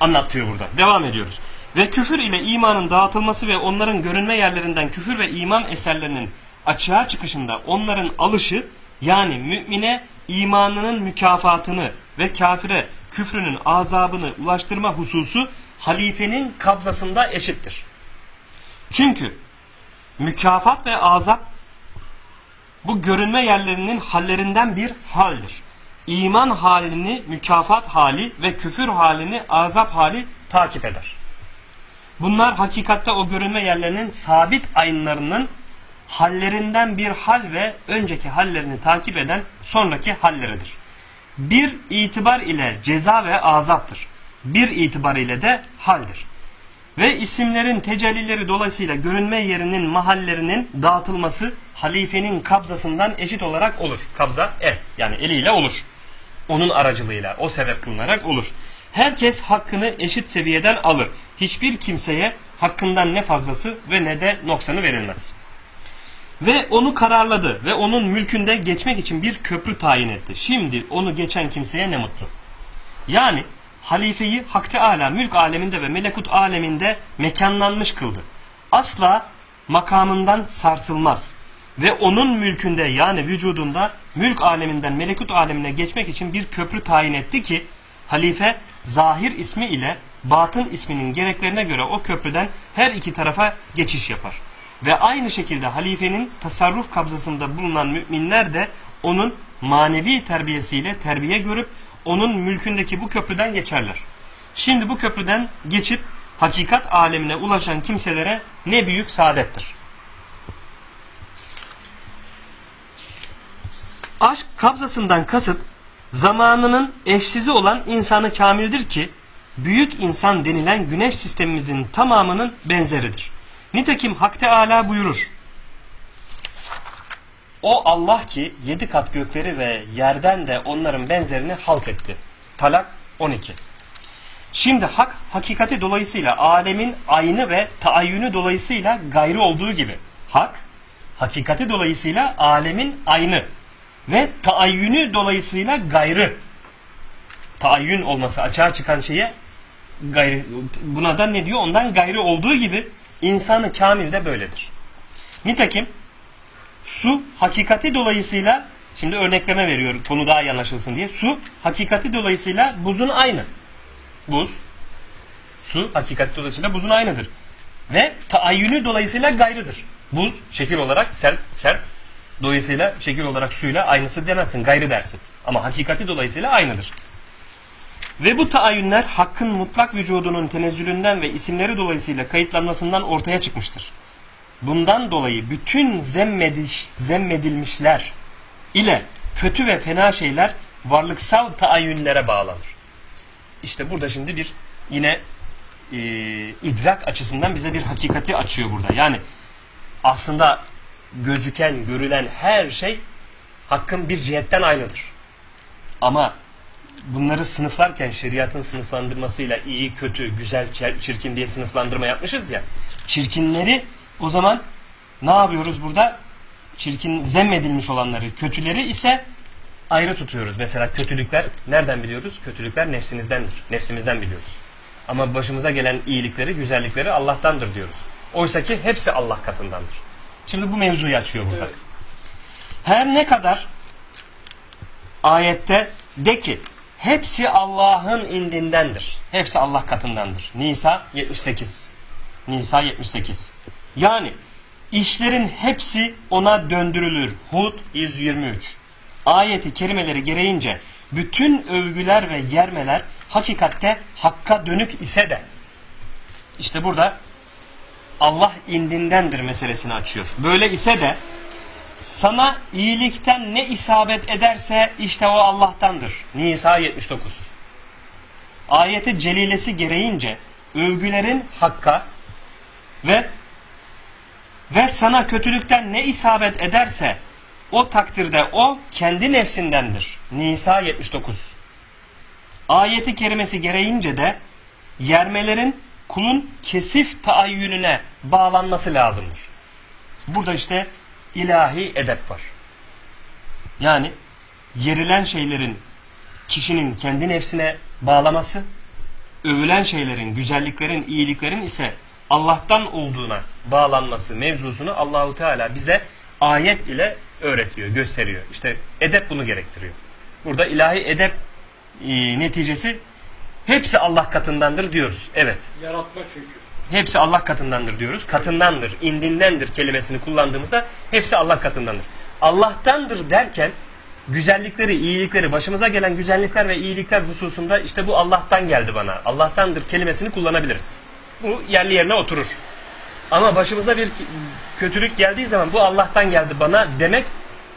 A: anlatıyor burada. Devam ediyoruz. Ve küfür ile imanın dağıtılması ve onların görünme yerlerinden küfür ve iman eserlerinin açığa çıkışında onların alışı yani mümine imanının mükafatını ve kafire küfrünün azabını ulaştırma hususu halifenin kabzasında eşittir. Çünkü mükafat ve azap bu görünme yerlerinin hallerinden bir haldir. İman halini mükafat hali ve küfür halini azap hali takip eder. Bunlar hakikatte o görünme yerlerinin sabit ayınlarının hallerinden bir hal ve önceki hallerini takip eden sonraki halleridir. bir itibar ile ceza ve azaptır. Bir itibar ile de haldir. Ve isimlerin tecellileri dolayısıyla görünme yerinin mahallerinin dağıtılması halifenin kabzasından eşit olarak olur. Kabza el yani eliyle olur. Onun aracılığıyla o sebep kılınarak olur. Herkes hakkını eşit seviyeden alır. Hiçbir kimseye hakkından ne fazlası ve ne de noksanı verilmez. Ve onu kararladı ve onun mülkünde geçmek için bir köprü tayin etti. Şimdi onu geçen kimseye ne mutlu. Yani halifeyi Hak Teala mülk aleminde ve melekut aleminde mekanlanmış kıldı. Asla makamından sarsılmaz. Ve onun mülkünde yani vücudunda mülk aleminden melekut alemine geçmek için bir köprü tayin etti ki halife zahir ismi ile batın isminin gereklerine göre o köprüden her iki tarafa geçiş yapar. Ve aynı şekilde halifenin tasarruf kabzasında bulunan müminler de onun manevi terbiyesiyle terbiye görüp onun mülkündeki bu köprüden geçerler. Şimdi bu köprüden geçip hakikat alemine ulaşan kimselere ne büyük saadettir. Aşk kabzasından kasıt zamanının eşsizi olan insanı kamildir ki büyük insan denilen güneş sistemimizin tamamının benzeridir. Nitekim Hak Teala buyurur. O Allah ki yedi kat gökleri ve yerden de onların benzerini halk etti. Talak 12. Şimdi hak hakikati dolayısıyla alemin aynı ve taayyünü dolayısıyla gayrı olduğu gibi. Hak hakikati dolayısıyla alemin aynı ve taayyünü dolayısıyla gayrı. Taayyün olması açığa çıkan şeye gayrı, buna da ne diyor? Ondan gayrı olduğu gibi insanı kamil de böyledir. Nitekim su hakikati dolayısıyla şimdi örnekleme veriyor konu daha iyi anlaşılsın diye. Su hakikati dolayısıyla buzun aynı. Buz, su hakikati dolayısıyla buzun aynıdır. Ve taayyünü dolayısıyla gayrıdır. Buz şekil olarak sert, sert dolayısıyla şekil olarak suyla aynısı demezsin, gayrı dersin. Ama hakikati dolayısıyla aynıdır. Ve bu taayyünler hakkın mutlak vücudunun tenezzülünden ve isimleri dolayısıyla kayıtlanmasından ortaya çıkmıştır. Bundan dolayı bütün zemmediş, zemmedilmişler ile kötü ve fena şeyler varlıksal taayyünlere bağlanır. İşte burada şimdi bir yine e, idrak açısından bize bir hakikati açıyor burada. Yani aslında gözüken, görülen her şey hakkın bir cihetten aynıdır. Ama bunları sınıflarken şeriatın sınıflandırmasıyla iyi, kötü, güzel, çirkin diye sınıflandırma yapmışız ya. Çirkinleri o zaman ne yapıyoruz burada? Çirkin, zemmedilmiş olanları, kötüleri ise ayrı tutuyoruz. Mesela kötülükler nereden biliyoruz? Kötülükler nefsimizdendir. Nefsimizden biliyoruz. Ama başımıza gelen iyilikleri, güzellikleri Allah'tandır diyoruz. Oysa ki hepsi Allah katındandır. Şimdi bu mevzuyu açıyor burada. Evet. Her ne kadar ayette de ki hepsi Allah'ın indindendir. Hepsi Allah katındandır. Nisa 78. Nisa 78. Yani işlerin hepsi ona döndürülür. Hud 123. Ayeti kerimeleri gereğince bütün övgüler ve yermeler hakikatte hakka dönük ise de işte burada Allah indindendir meselesini açıyor. Böyle ise de sana iyilikten ne isabet ederse işte o Allah'tandır. Nisa 79. Ayeti celilesi gereğince övgülerin hakka ve ve sana kötülükten ne isabet ederse o takdirde o kendi nefsindendir. Nisa 79. Ayeti kerimesi gereğince de yermelerin kulun kesif taayyününe bağlanması lazımdır. Burada işte ilahi edep var. Yani yerilen şeylerin kişinin kendi nefsine bağlaması, övülen şeylerin, güzelliklerin, iyiliklerin ise Allah'tan olduğuna bağlanması mevzusunu Allahu Teala bize ayet ile öğretiyor, gösteriyor. İşte edep bunu gerektiriyor. Burada ilahi edep e, neticesi hepsi Allah katındandır diyoruz. Evet.
C: Yaratma çünkü.
A: Hepsi Allah katındandır diyoruz. Katındandır, indindendir kelimesini kullandığımızda hepsi Allah katındandır. Allah'tandır derken güzellikleri, iyilikleri, başımıza gelen güzellikler ve iyilikler hususunda işte bu Allah'tan geldi bana. Allah'tandır kelimesini kullanabiliriz. Bu yerli yerine oturur. Ama başımıza bir kötülük geldiği zaman bu Allah'tan geldi bana demek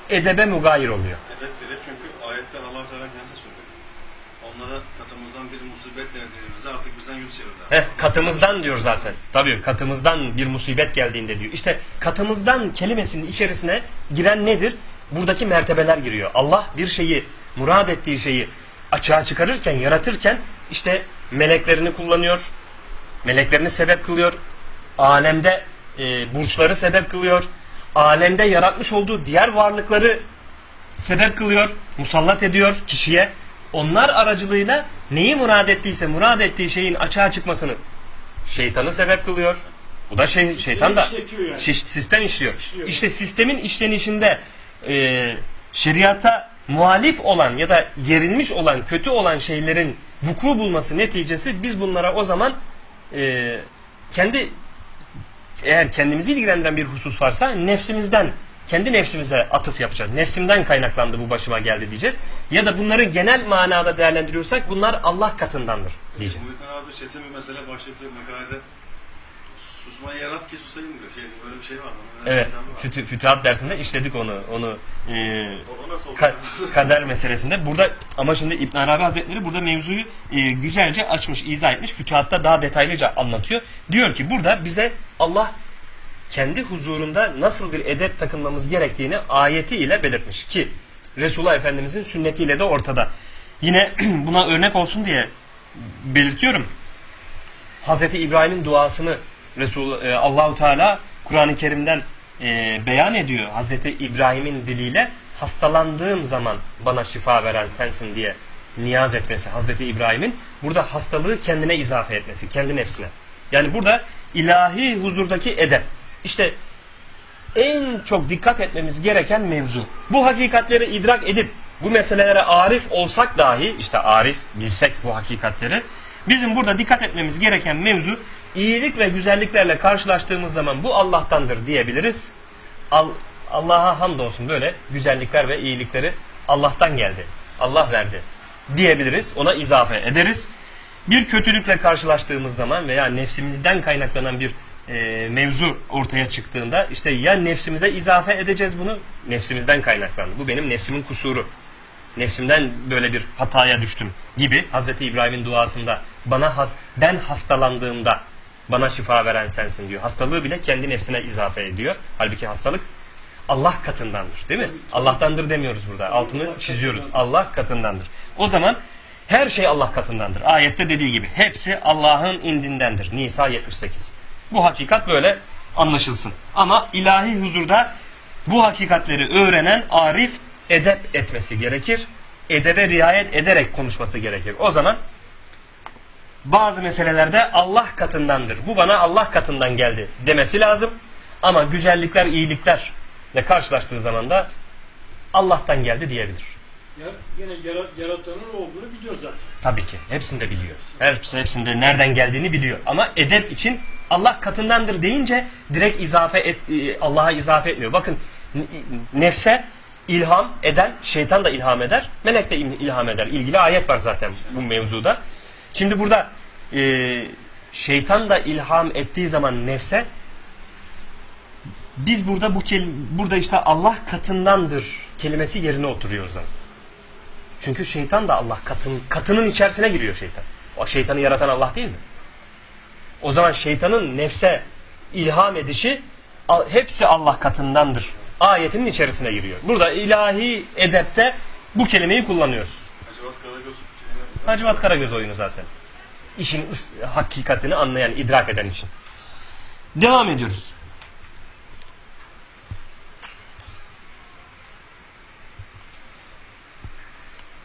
A: edebe mugayir oluyor.
B: Edep bile çünkü ayetten Allah Teala kendisi söylüyor. katımızda artık bizden yüz çevirdiler.
A: Heh, katımızdan diyor zaten. Tabii katımızdan bir musibet geldiğinde diyor. İşte katımızdan kelimesinin içerisine giren nedir? Buradaki mertebeler giriyor. Allah bir şeyi, murad ettiği şeyi açığa çıkarırken, yaratırken işte meleklerini kullanıyor. Meleklerini sebep kılıyor. Alemde e, burçları sebep kılıyor. Alemde yaratmış olduğu diğer varlıkları sebep kılıyor, musallat ediyor kişiye. Onlar aracılığıyla neyi murad ettiyse murad ettiği şeyin açığa çıkmasını şeytanı sebep kılıyor. Bu da şey, şeytan da
C: yani.
A: şiş- sistem işliyor.
C: İşliyor.
A: İşte sistemin işlenişinde e, şeriata muhalif olan ya da yerilmiş olan, kötü olan şeylerin vuku bulması neticesi biz bunlara o zaman e, kendi eğer kendimizi ilgilendiren bir husus varsa nefsimizden, kendi nefsimize atıf yapacağız. Nefsimden kaynaklandı bu başıma geldi diyeceğiz. Ya da bunları genel manada değerlendiriyorsak bunlar Allah katındandır diyeceğiz.
B: Muhittin abi çetin bir mesele başlıklı makalede susmayı yarat ki susayım diyor. Şey, böyle bir şey var mı? Öyle
A: Evet,
B: var.
A: fütü, fütühat dersinde işledik onu. Onu e, ka- kader meselesinde. Burada ama şimdi İbn Arabi Hazretleri burada mevzuyu e, güzelce açmış, izah etmiş. Fütühatta daha detaylıca anlatıyor. Diyor ki burada bize Allah kendi huzurunda nasıl bir edep takınmamız gerektiğini ayeti ile belirtmiş ki Resulullah Efendimizin sünnetiyle de ortada. Yine buna örnek olsun diye belirtiyorum. Hazreti İbrahim'in duasını Resul e, Allahu Teala Kur'an-ı Kerim'den e, beyan ediyor. Hazreti İbrahim'in diliyle hastalandığım zaman bana şifa veren sensin diye niyaz etmesi Hazreti İbrahim'in burada hastalığı kendine izafe etmesi, kendi nefsine. Yani burada ilahi huzurdaki edep. İşte en çok dikkat etmemiz gereken mevzu. Bu hakikatleri idrak edip bu meselelere arif olsak dahi işte arif bilsek bu hakikatleri bizim burada dikkat etmemiz gereken mevzu iyilik ve güzelliklerle karşılaştığımız zaman bu Allah'tandır diyebiliriz. Al, Allah'a hamdolsun böyle güzellikler ve iyilikleri Allah'tan geldi. Allah verdi diyebiliriz. Ona izafe ederiz. Bir kötülükle karşılaştığımız zaman veya nefsimizden kaynaklanan bir e, mevzu ortaya çıktığında işte ya nefsimize izafe edeceğiz bunu nefsimizden kaynaklandı. Bu benim nefsimin kusuru. Nefsimden böyle bir hataya düştüm gibi Hazreti İbrahim'in duasında bana has, ben hastalandığımda bana şifa veren sensin diyor. Hastalığı bile kendi nefsine izafe ediyor. Halbuki hastalık Allah katındandır değil mi? Allah'tandır demiyoruz burada. Altını çiziyoruz. Allah katındandır. O zaman her şey Allah katındandır. Ayette dediği gibi hepsi Allah'ın indindendir. Nisa 78. Bu hakikat böyle anlaşılsın. Ama ilahi huzurda bu hakikatleri öğrenen arif edep etmesi gerekir. Edebe riayet ederek konuşması gerekir. O zaman bazı meselelerde Allah katındandır. Bu bana Allah katından geldi demesi lazım. Ama güzellikler, iyiliklerle karşılaştığı zaman da Allah'tan geldi diyebilir.
C: Yine yara- yaratanın olduğunu biliyor zaten.
A: Tabii ki. Hepsinde biliyor. Hepsi, hepsinde nereden geldiğini biliyor. Ama edep için Allah katındandır deyince direkt izafe et, e, Allah'a izafe etmiyor. Bakın nefse ilham eden, şeytan da ilham eder, melek de il- ilham eder. İlgili ayet var zaten bu mevzuda. Şimdi burada e, şeytan da ilham ettiği zaman nefse biz burada bu burada işte Allah katındandır kelimesi yerine oturuyor o zaman. Çünkü şeytan da Allah katın, katının içerisine giriyor şeytan. O şeytanı yaratan Allah değil mi? O zaman şeytanın nefse ilham edişi hepsi Allah katındandır. Ayetinin içerisine giriyor. Burada ilahi edepte bu kelimeyi kullanıyoruz.
B: Hacivat Karagöz.
A: Hacivat Karagöz oyunu zaten. İşin hakikatini anlayan, idrak eden için. Devam ediyoruz.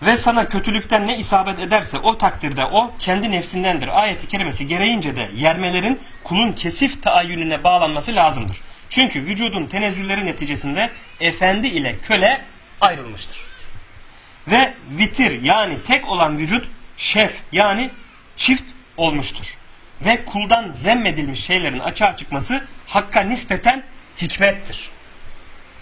A: Ve sana kötülükten ne isabet ederse o takdirde o kendi nefsindendir. Ayeti kerimesi gereğince de yermelerin kulun kesif taayyününe bağlanması lazımdır. Çünkü vücudun tenezzülleri neticesinde efendi ile köle ayrılmıştır. Ve vitir yani tek olan vücut şef yani çift olmuştur. Ve kuldan zemmedilmiş şeylerin açığa çıkması hakka nispeten hikmettir.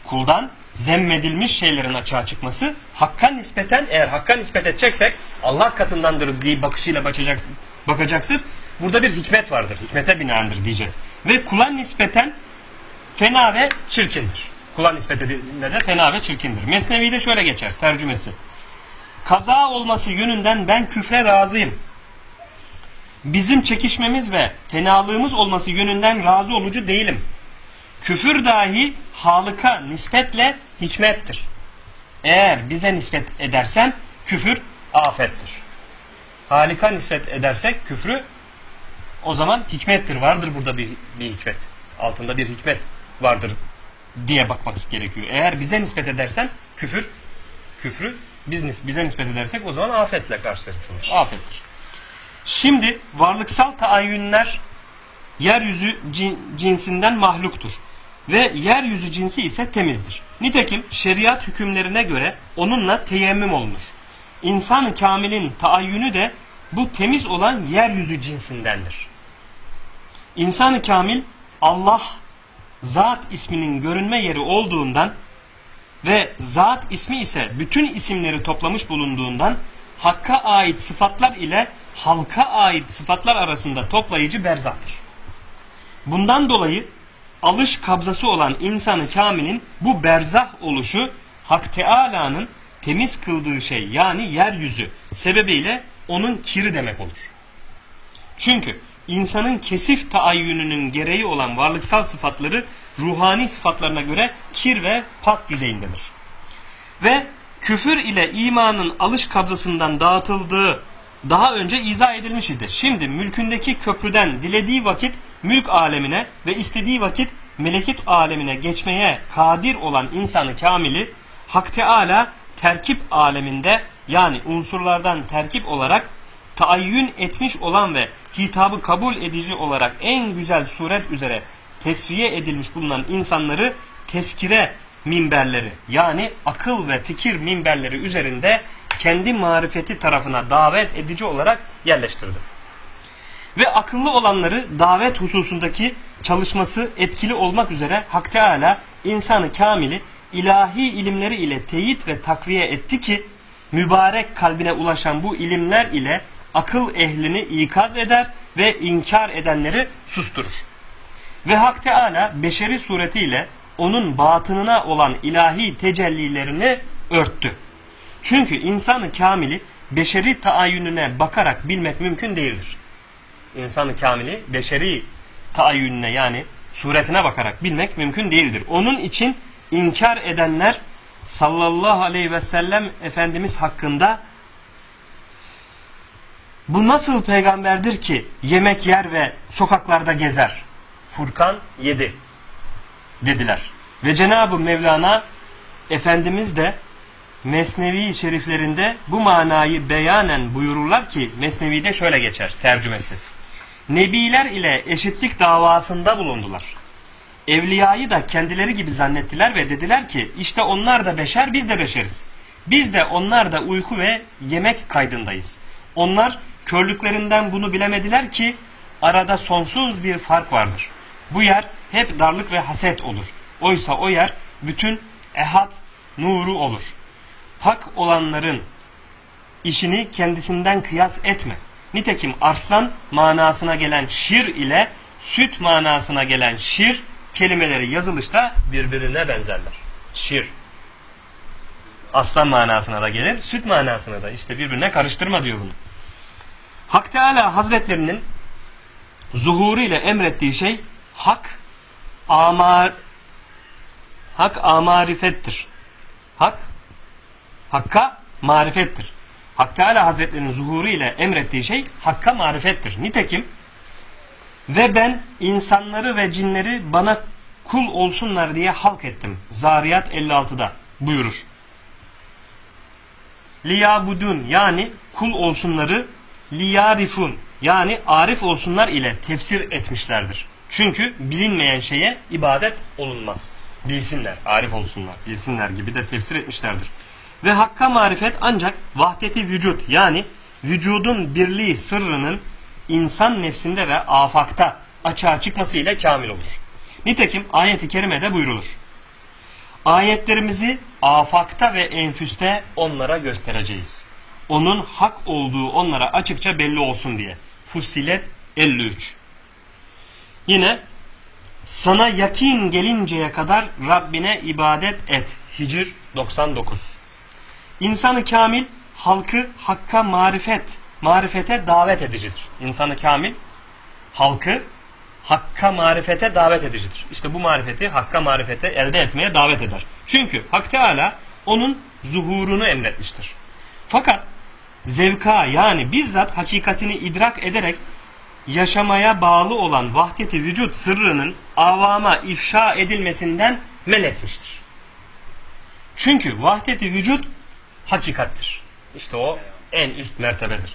A: Kuldan zemmedilmiş şeylerin açığa çıkması hakka nispeten eğer hakka nispet edeceksek Allah katındandır diye bakışıyla bakacaksın, bakacaksın. Burada bir hikmet vardır. Hikmete binaendir diyeceğiz. Ve kula nispeten fena ve çirkindir. Kula nispet edildiğinde de fena ve çirkindir. Mesnevi'de şöyle geçer tercümesi. Kaza olması yönünden ben küfre razıyım. bizim çekişmemiz ve fenalığımız olması yönünden razı olucu değilim. Küfür dahi halıka nispetle hikmettir. Eğer bize nispet edersen küfür afettir. Halika nispet edersek küfrü o zaman hikmettir. Vardır burada bir, bir hikmet. Altında bir hikmet vardır diye bakmak gerekiyor. Eğer bize nispet edersen küfür küfrü biz bize nispet edersek o zaman afetle karşılaşmış oluruz. Afettir. Şimdi varlıksal taayyünler yeryüzü cin, cinsinden mahluktur. Ve yeryüzü cinsi ise temizdir. Nitekim şeriat hükümlerine göre onunla teyemmüm olunur. İnsan kamilin taayyünü de bu temiz olan yeryüzü cinsindendir. İnsan kamil Allah zat isminin görünme yeri olduğundan ve zat ismi ise bütün isimleri toplamış bulunduğundan Hakk'a ait sıfatlar ile halka ait sıfatlar arasında toplayıcı berzahtır. Bundan dolayı alış kabzası olan insanı kamilin bu berzah oluşu Hak Teala'nın temiz kıldığı şey yani yeryüzü sebebiyle onun kiri demek olur. Çünkü insanın kesif taayyününün gereği olan varlıksal sıfatları ruhani sıfatlarına göre kir ve pas düzeyindedir. Ve küfür ile imanın alış kabzasından dağıtıldığı daha önce izah edilmiş idi. Şimdi mülkündeki köprüden dilediği vakit mülk alemine ve istediği vakit melekut alemine geçmeye kadir olan insanı kamili Hak Teala terkip aleminde yani unsurlardan terkip olarak taayyün etmiş olan ve hitabı kabul edici olarak en güzel suret üzere tesviye edilmiş bulunan insanları teskire minberleri yani akıl ve fikir minberleri üzerinde kendi marifeti tarafına davet edici olarak yerleştirdi. Ve akıllı olanları davet hususundaki çalışması etkili olmak üzere Hak Teala insanı kamili ilahi ilimleri ile teyit ve takviye etti ki mübarek kalbine ulaşan bu ilimler ile akıl ehlini ikaz eder ve inkar edenleri susturur. Ve Hak Teala beşeri suretiyle onun batınına olan ilahi tecellilerini örttü. Çünkü insanı kamili beşeri taayyününe bakarak bilmek mümkün değildir. İnsanı kamili beşeri taayyününe yani suretine bakarak bilmek mümkün değildir. Onun için inkar edenler sallallahu aleyhi ve sellem Efendimiz hakkında bu nasıl peygamberdir ki yemek yer ve sokaklarda gezer? Furkan 7 dediler. Ve Cenab-ı Mevlana Efendimiz de Mesnevi şeriflerinde bu manayı beyanen buyururlar ki Mesnevi'de şöyle geçer tercümesi. Nebiler ile eşitlik davasında bulundular. Evliyayı da kendileri gibi zannettiler ve dediler ki işte onlar da beşer biz de beşeriz. Biz de onlar da uyku ve yemek kaydındayız. Onlar körlüklerinden bunu bilemediler ki arada sonsuz bir fark vardır. Bu yer hep darlık ve haset olur. Oysa o yer bütün ehad nuru olur. Hak olanların işini kendisinden kıyas etme. Nitekim arslan manasına gelen şir ile süt manasına gelen şir kelimeleri yazılışta birbirine benzerler. Şir. Aslan manasına da gelir, süt manasına da. işte birbirine karıştırma diyor bunu. Hak Teala Hazretlerinin zuhuru ile emrettiği şey hak amar hak amarifettir. Hak hakka marifettir. Hak Teala Hazretlerinin zuhuru ile emrettiği şey hakka marifettir. Nitekim ve ben insanları ve cinleri bana kul olsunlar diye halk ettim. Zariyat 56'da buyurur. Liyabudun yani kul olsunları liyarifun yani arif olsunlar ile tefsir etmişlerdir. Çünkü bilinmeyen şeye ibadet olunmaz. Bilsinler, arif olsunlar, bilsinler gibi de tefsir etmişlerdir. Ve hakka marifet ancak vahdeti vücut yani vücudun birliği sırrının insan nefsinde ve afakta açığa çıkması ile kamil olur. Nitekim ayeti kerimede buyrulur. Ayetlerimizi afakta ve enfüste onlara göstereceğiz. Onun hak olduğu onlara açıkça belli olsun diye. Fussilet 53 Yine sana yakin gelinceye kadar Rabbine ibadet et. Hicr 99 İnsanı kamil halkı hakka marifet marifete davet edicidir. İnsanı kamil halkı hakka marifete davet edicidir. İşte bu marifeti hakka marifete elde etmeye davet eder. Çünkü Hak Teala onun zuhurunu emretmiştir. Fakat zevka yani bizzat hakikatini idrak ederek yaşamaya bağlı olan vahdeti vücut sırrının avama ifşa edilmesinden men etmiştir. Çünkü vahdeti vücut hakikattir. İşte o en üst mertebedir.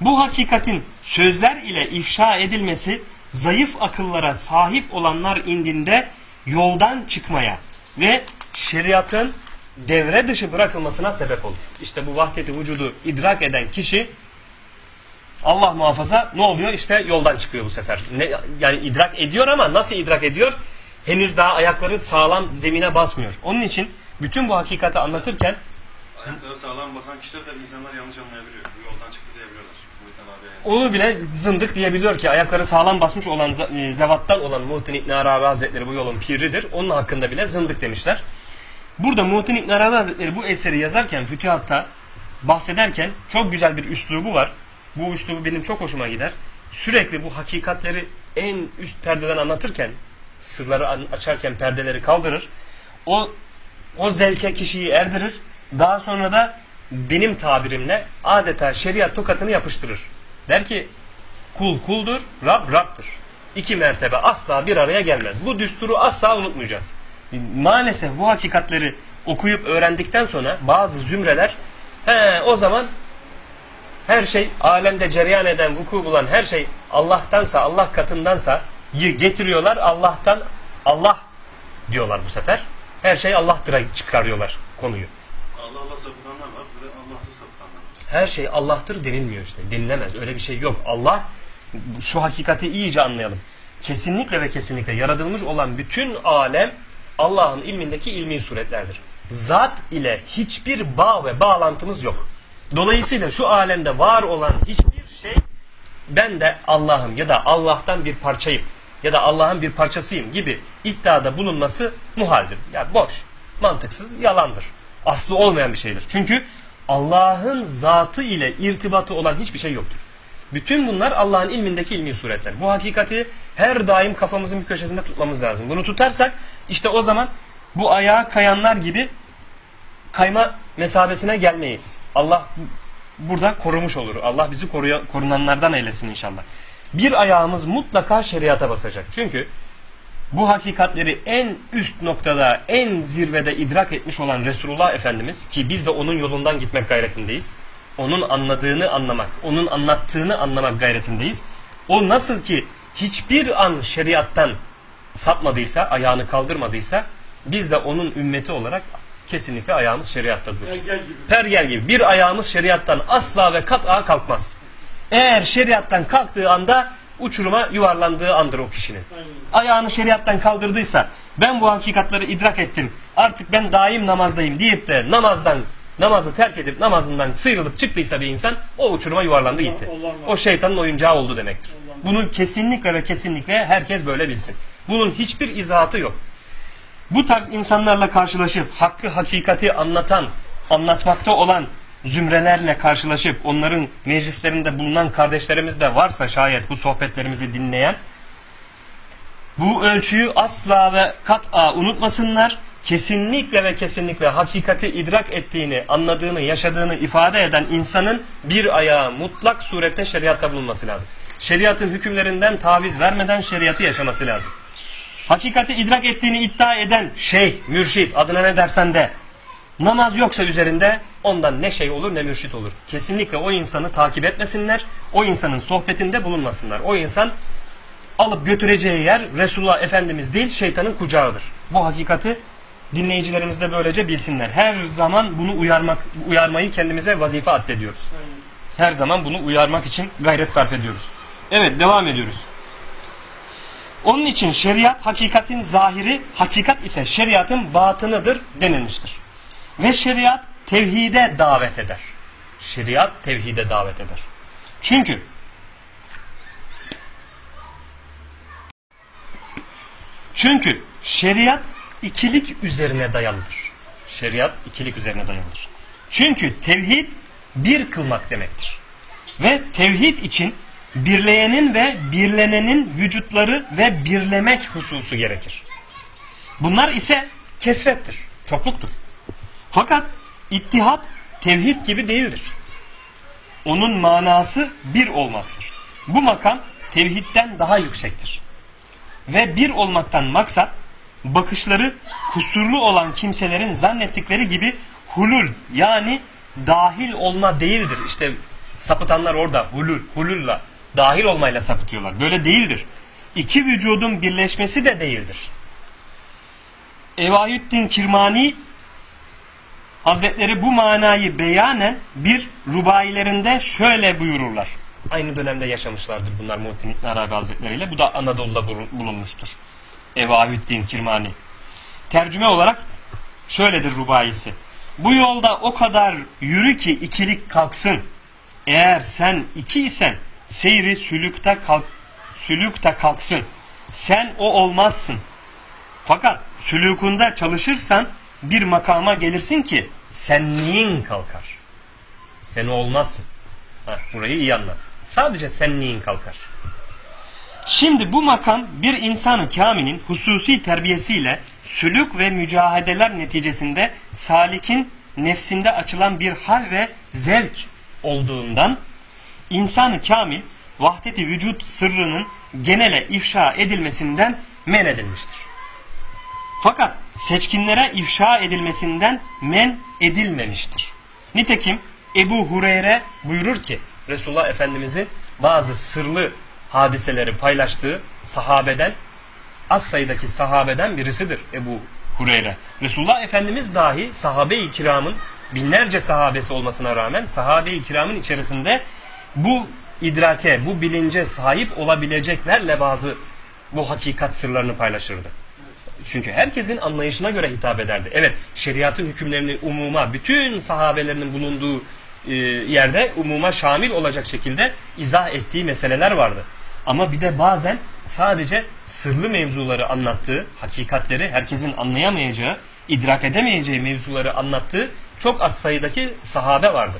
A: Bu hakikatin sözler ile ifşa edilmesi zayıf akıllara sahip olanlar indinde yoldan çıkmaya ve şeriatın devre dışı bırakılmasına sebep olur. İşte bu vahdeti vücudu idrak eden kişi Allah muhafaza ne oluyor? İşte yoldan çıkıyor bu sefer. Ne, yani idrak ediyor ama nasıl idrak ediyor? Henüz daha ayakları sağlam zemine basmıyor. Onun için bütün bu hakikati anlatırken
B: Ayakları sağlam basan kişiler de insanlar yanlış anlayabiliyor. Bu yoldan çıktı diyebiliyorlar.
A: Onu bile zındık diyebiliyor ki ayakları sağlam basmış olan e, zevattan olan Muhittin İbn Arabi Hazretleri bu yolun piridir. Onun hakkında bile zındık demişler. Burada Muhittin İbn Arabi Hazretleri bu eseri yazarken Fütühat'ta bahsederken çok güzel bir üslubu var. Bu üslubu benim çok hoşuma gider. Sürekli bu hakikatleri en üst perdeden anlatırken, sırları açarken perdeleri kaldırır. O o zevke kişiyi erdirir. Daha sonra da benim tabirimle adeta şeriat tokatını yapıştırır. Der ki kul kuldur, Rab Rab'dır. İki mertebe asla bir araya gelmez. Bu düsturu asla unutmayacağız. Maalesef bu hakikatleri okuyup öğrendikten sonra bazı zümreler he, o zaman her şey alemde cereyan eden, vuku bulan her şey Allah'tansa, Allah katındansa getiriyorlar Allah'tan Allah diyorlar bu sefer. Her şey Allah'tır'a çıkarıyorlar konuyu.
B: Allah Allah sapıtanlar var. Bir de Allahsız sapıtanlar var.
A: Her şey Allah'tır denilmiyor işte. Denilemez. Öyle bir şey yok. Allah şu hakikati iyice anlayalım. Kesinlikle ve kesinlikle yaratılmış olan bütün alem Allah'ın ilmindeki ilmi suretlerdir. Zat ile hiçbir bağ ve bağlantımız yok. Dolayısıyla şu alemde var olan hiçbir şey ben de Allah'ım ya da Allah'tan bir parçayım ya da Allah'ın bir parçasıyım gibi iddiada bulunması muhaldir. Yani boş, mantıksız, yalandır. Aslı olmayan bir şeydir. Çünkü Allah'ın zatı ile irtibatı olan hiçbir şey yoktur. Bütün bunlar Allah'ın ilmindeki ilmi suretler. Bu hakikati her daim kafamızın bir köşesinde tutmamız lazım. Bunu tutarsak işte o zaman bu ayağa kayanlar gibi kayma mesabesine gelmeyiz. Allah burada korumuş olur. Allah bizi koruya, korunanlardan eylesin inşallah. Bir ayağımız mutlaka şeriata basacak. Çünkü bu hakikatleri en üst noktada, en zirvede idrak etmiş olan Resulullah Efendimiz ki biz de onun yolundan gitmek gayretindeyiz. Onun anladığını anlamak, onun anlattığını anlamak gayretindeyiz. O nasıl ki hiçbir an şeriattan sapmadıysa, ayağını kaldırmadıysa biz de onun ümmeti olarak kesinlikle ayağımız şeriatta duracak.
C: Gel gibi.
A: Pergel gibi bir ayağımız şeriattan asla ve kat'a kalkmaz. Eğer şeriattan kalktığı anda uçuruma yuvarlandığı andır o kişinin. Ayağını şeriattan kaldırdıysa ben bu hakikatleri idrak ettim artık ben daim namazdayım deyip de namazdan namazı terk edip namazından sıyrılıp çıktıysa bir insan o uçuruma yuvarlandı gitti. O şeytanın oyuncağı oldu demektir. Bunu kesinlikle ve kesinlikle herkes böyle bilsin. Bunun hiçbir izahatı yok. Bu tarz insanlarla karşılaşıp hakkı hakikati anlatan, anlatmakta olan zümrelerle karşılaşıp onların meclislerinde bulunan kardeşlerimiz de varsa şayet bu sohbetlerimizi dinleyen bu ölçüyü asla ve kat'a unutmasınlar. Kesinlikle ve kesinlikle hakikati idrak ettiğini, anladığını, yaşadığını ifade eden insanın bir ayağı mutlak surette şeriatta bulunması lazım. Şeriatın hükümlerinden taviz vermeden şeriatı yaşaması lazım. Hakikati idrak ettiğini iddia eden şeyh, mürşit adına ne dersen de namaz yoksa üzerinde ondan ne şey olur ne mürşit olur. Kesinlikle o insanı takip etmesinler, o insanın sohbetinde bulunmasınlar. O insan alıp götüreceği yer Resulullah Efendimiz değil şeytanın kucağıdır. Bu hakikati dinleyicilerimiz de böylece bilsinler. Her zaman bunu uyarmak, uyarmayı kendimize vazife addediyoruz. Her zaman bunu uyarmak için gayret sarf ediyoruz. Evet devam ediyoruz. Onun için şeriat hakikatin zahiri, hakikat ise şeriatın batınıdır denilmiştir. Ve şeriat tevhide davet eder. Şeriat tevhide davet eder. Çünkü çünkü şeriat ikilik üzerine dayalıdır. Şeriat ikilik üzerine dayalıdır. Çünkü tevhid bir kılmak demektir. Ve tevhid için birleyenin ve birlenenin vücutları ve birlemek hususu gerekir. Bunlar ise kesrettir, çokluktur. Fakat ittihat tevhid gibi değildir. Onun manası bir olmaktır. Bu makam tevhidden daha yüksektir. Ve bir olmaktan maksat bakışları kusurlu olan kimselerin zannettikleri gibi hulul yani dahil olma değildir. İşte sapıtanlar orada hulul, hululla dahil olmayla sapıtıyorlar. Böyle değildir. İki vücudun birleşmesi de değildir. Evayüddin Kirmani Hazretleri bu manayı beyanen bir rubailerinde şöyle buyururlar. Aynı dönemde yaşamışlardır bunlar Muhittin İbn Arabi Hazretleri ile. Bu da Anadolu'da bulunmuştur. Evahüddin Kirmani. Tercüme olarak şöyledir rubayisi. Bu yolda o kadar yürü ki ikilik kalksın. Eğer sen iki isen seyri sülükte kalk, sülükte kalksın. Sen o olmazsın. Fakat sülükunda çalışırsan bir makama gelirsin ki senliğin kalkar. Sen olmazsın. Ha, burayı iyi anla. Sadece senliğin kalkar. Şimdi bu makam bir insanı kamilin hususi terbiyesiyle sülük ve mücahedeler neticesinde salikin nefsinde açılan bir hal ve zevk olduğundan insanı kamil vahdeti vücut sırrının genele ifşa edilmesinden men edilmiştir. Fakat seçkinlere ifşa edilmesinden men edilmemiştir. Nitekim Ebu Hureyre buyurur ki Resulullah Efendimizin bazı sırlı hadiseleri paylaştığı sahabeden az sayıdaki sahabeden birisidir Ebu Hureyre. Resulullah Efendimiz dahi sahabe-i kiramın binlerce sahabesi olmasına rağmen sahabe-i kiramın içerisinde bu idrake, bu bilince sahip olabileceklerle bazı bu hakikat sırlarını paylaşırdı. Çünkü herkesin anlayışına göre hitap ederdi. Evet şeriatın hükümlerini umuma, bütün sahabelerinin bulunduğu e, yerde umuma şamil olacak şekilde izah ettiği meseleler vardı. Ama bir de bazen sadece sırlı mevzuları anlattığı, hakikatleri herkesin anlayamayacağı, idrak edemeyeceği mevzuları anlattığı çok az sayıdaki sahabe vardı.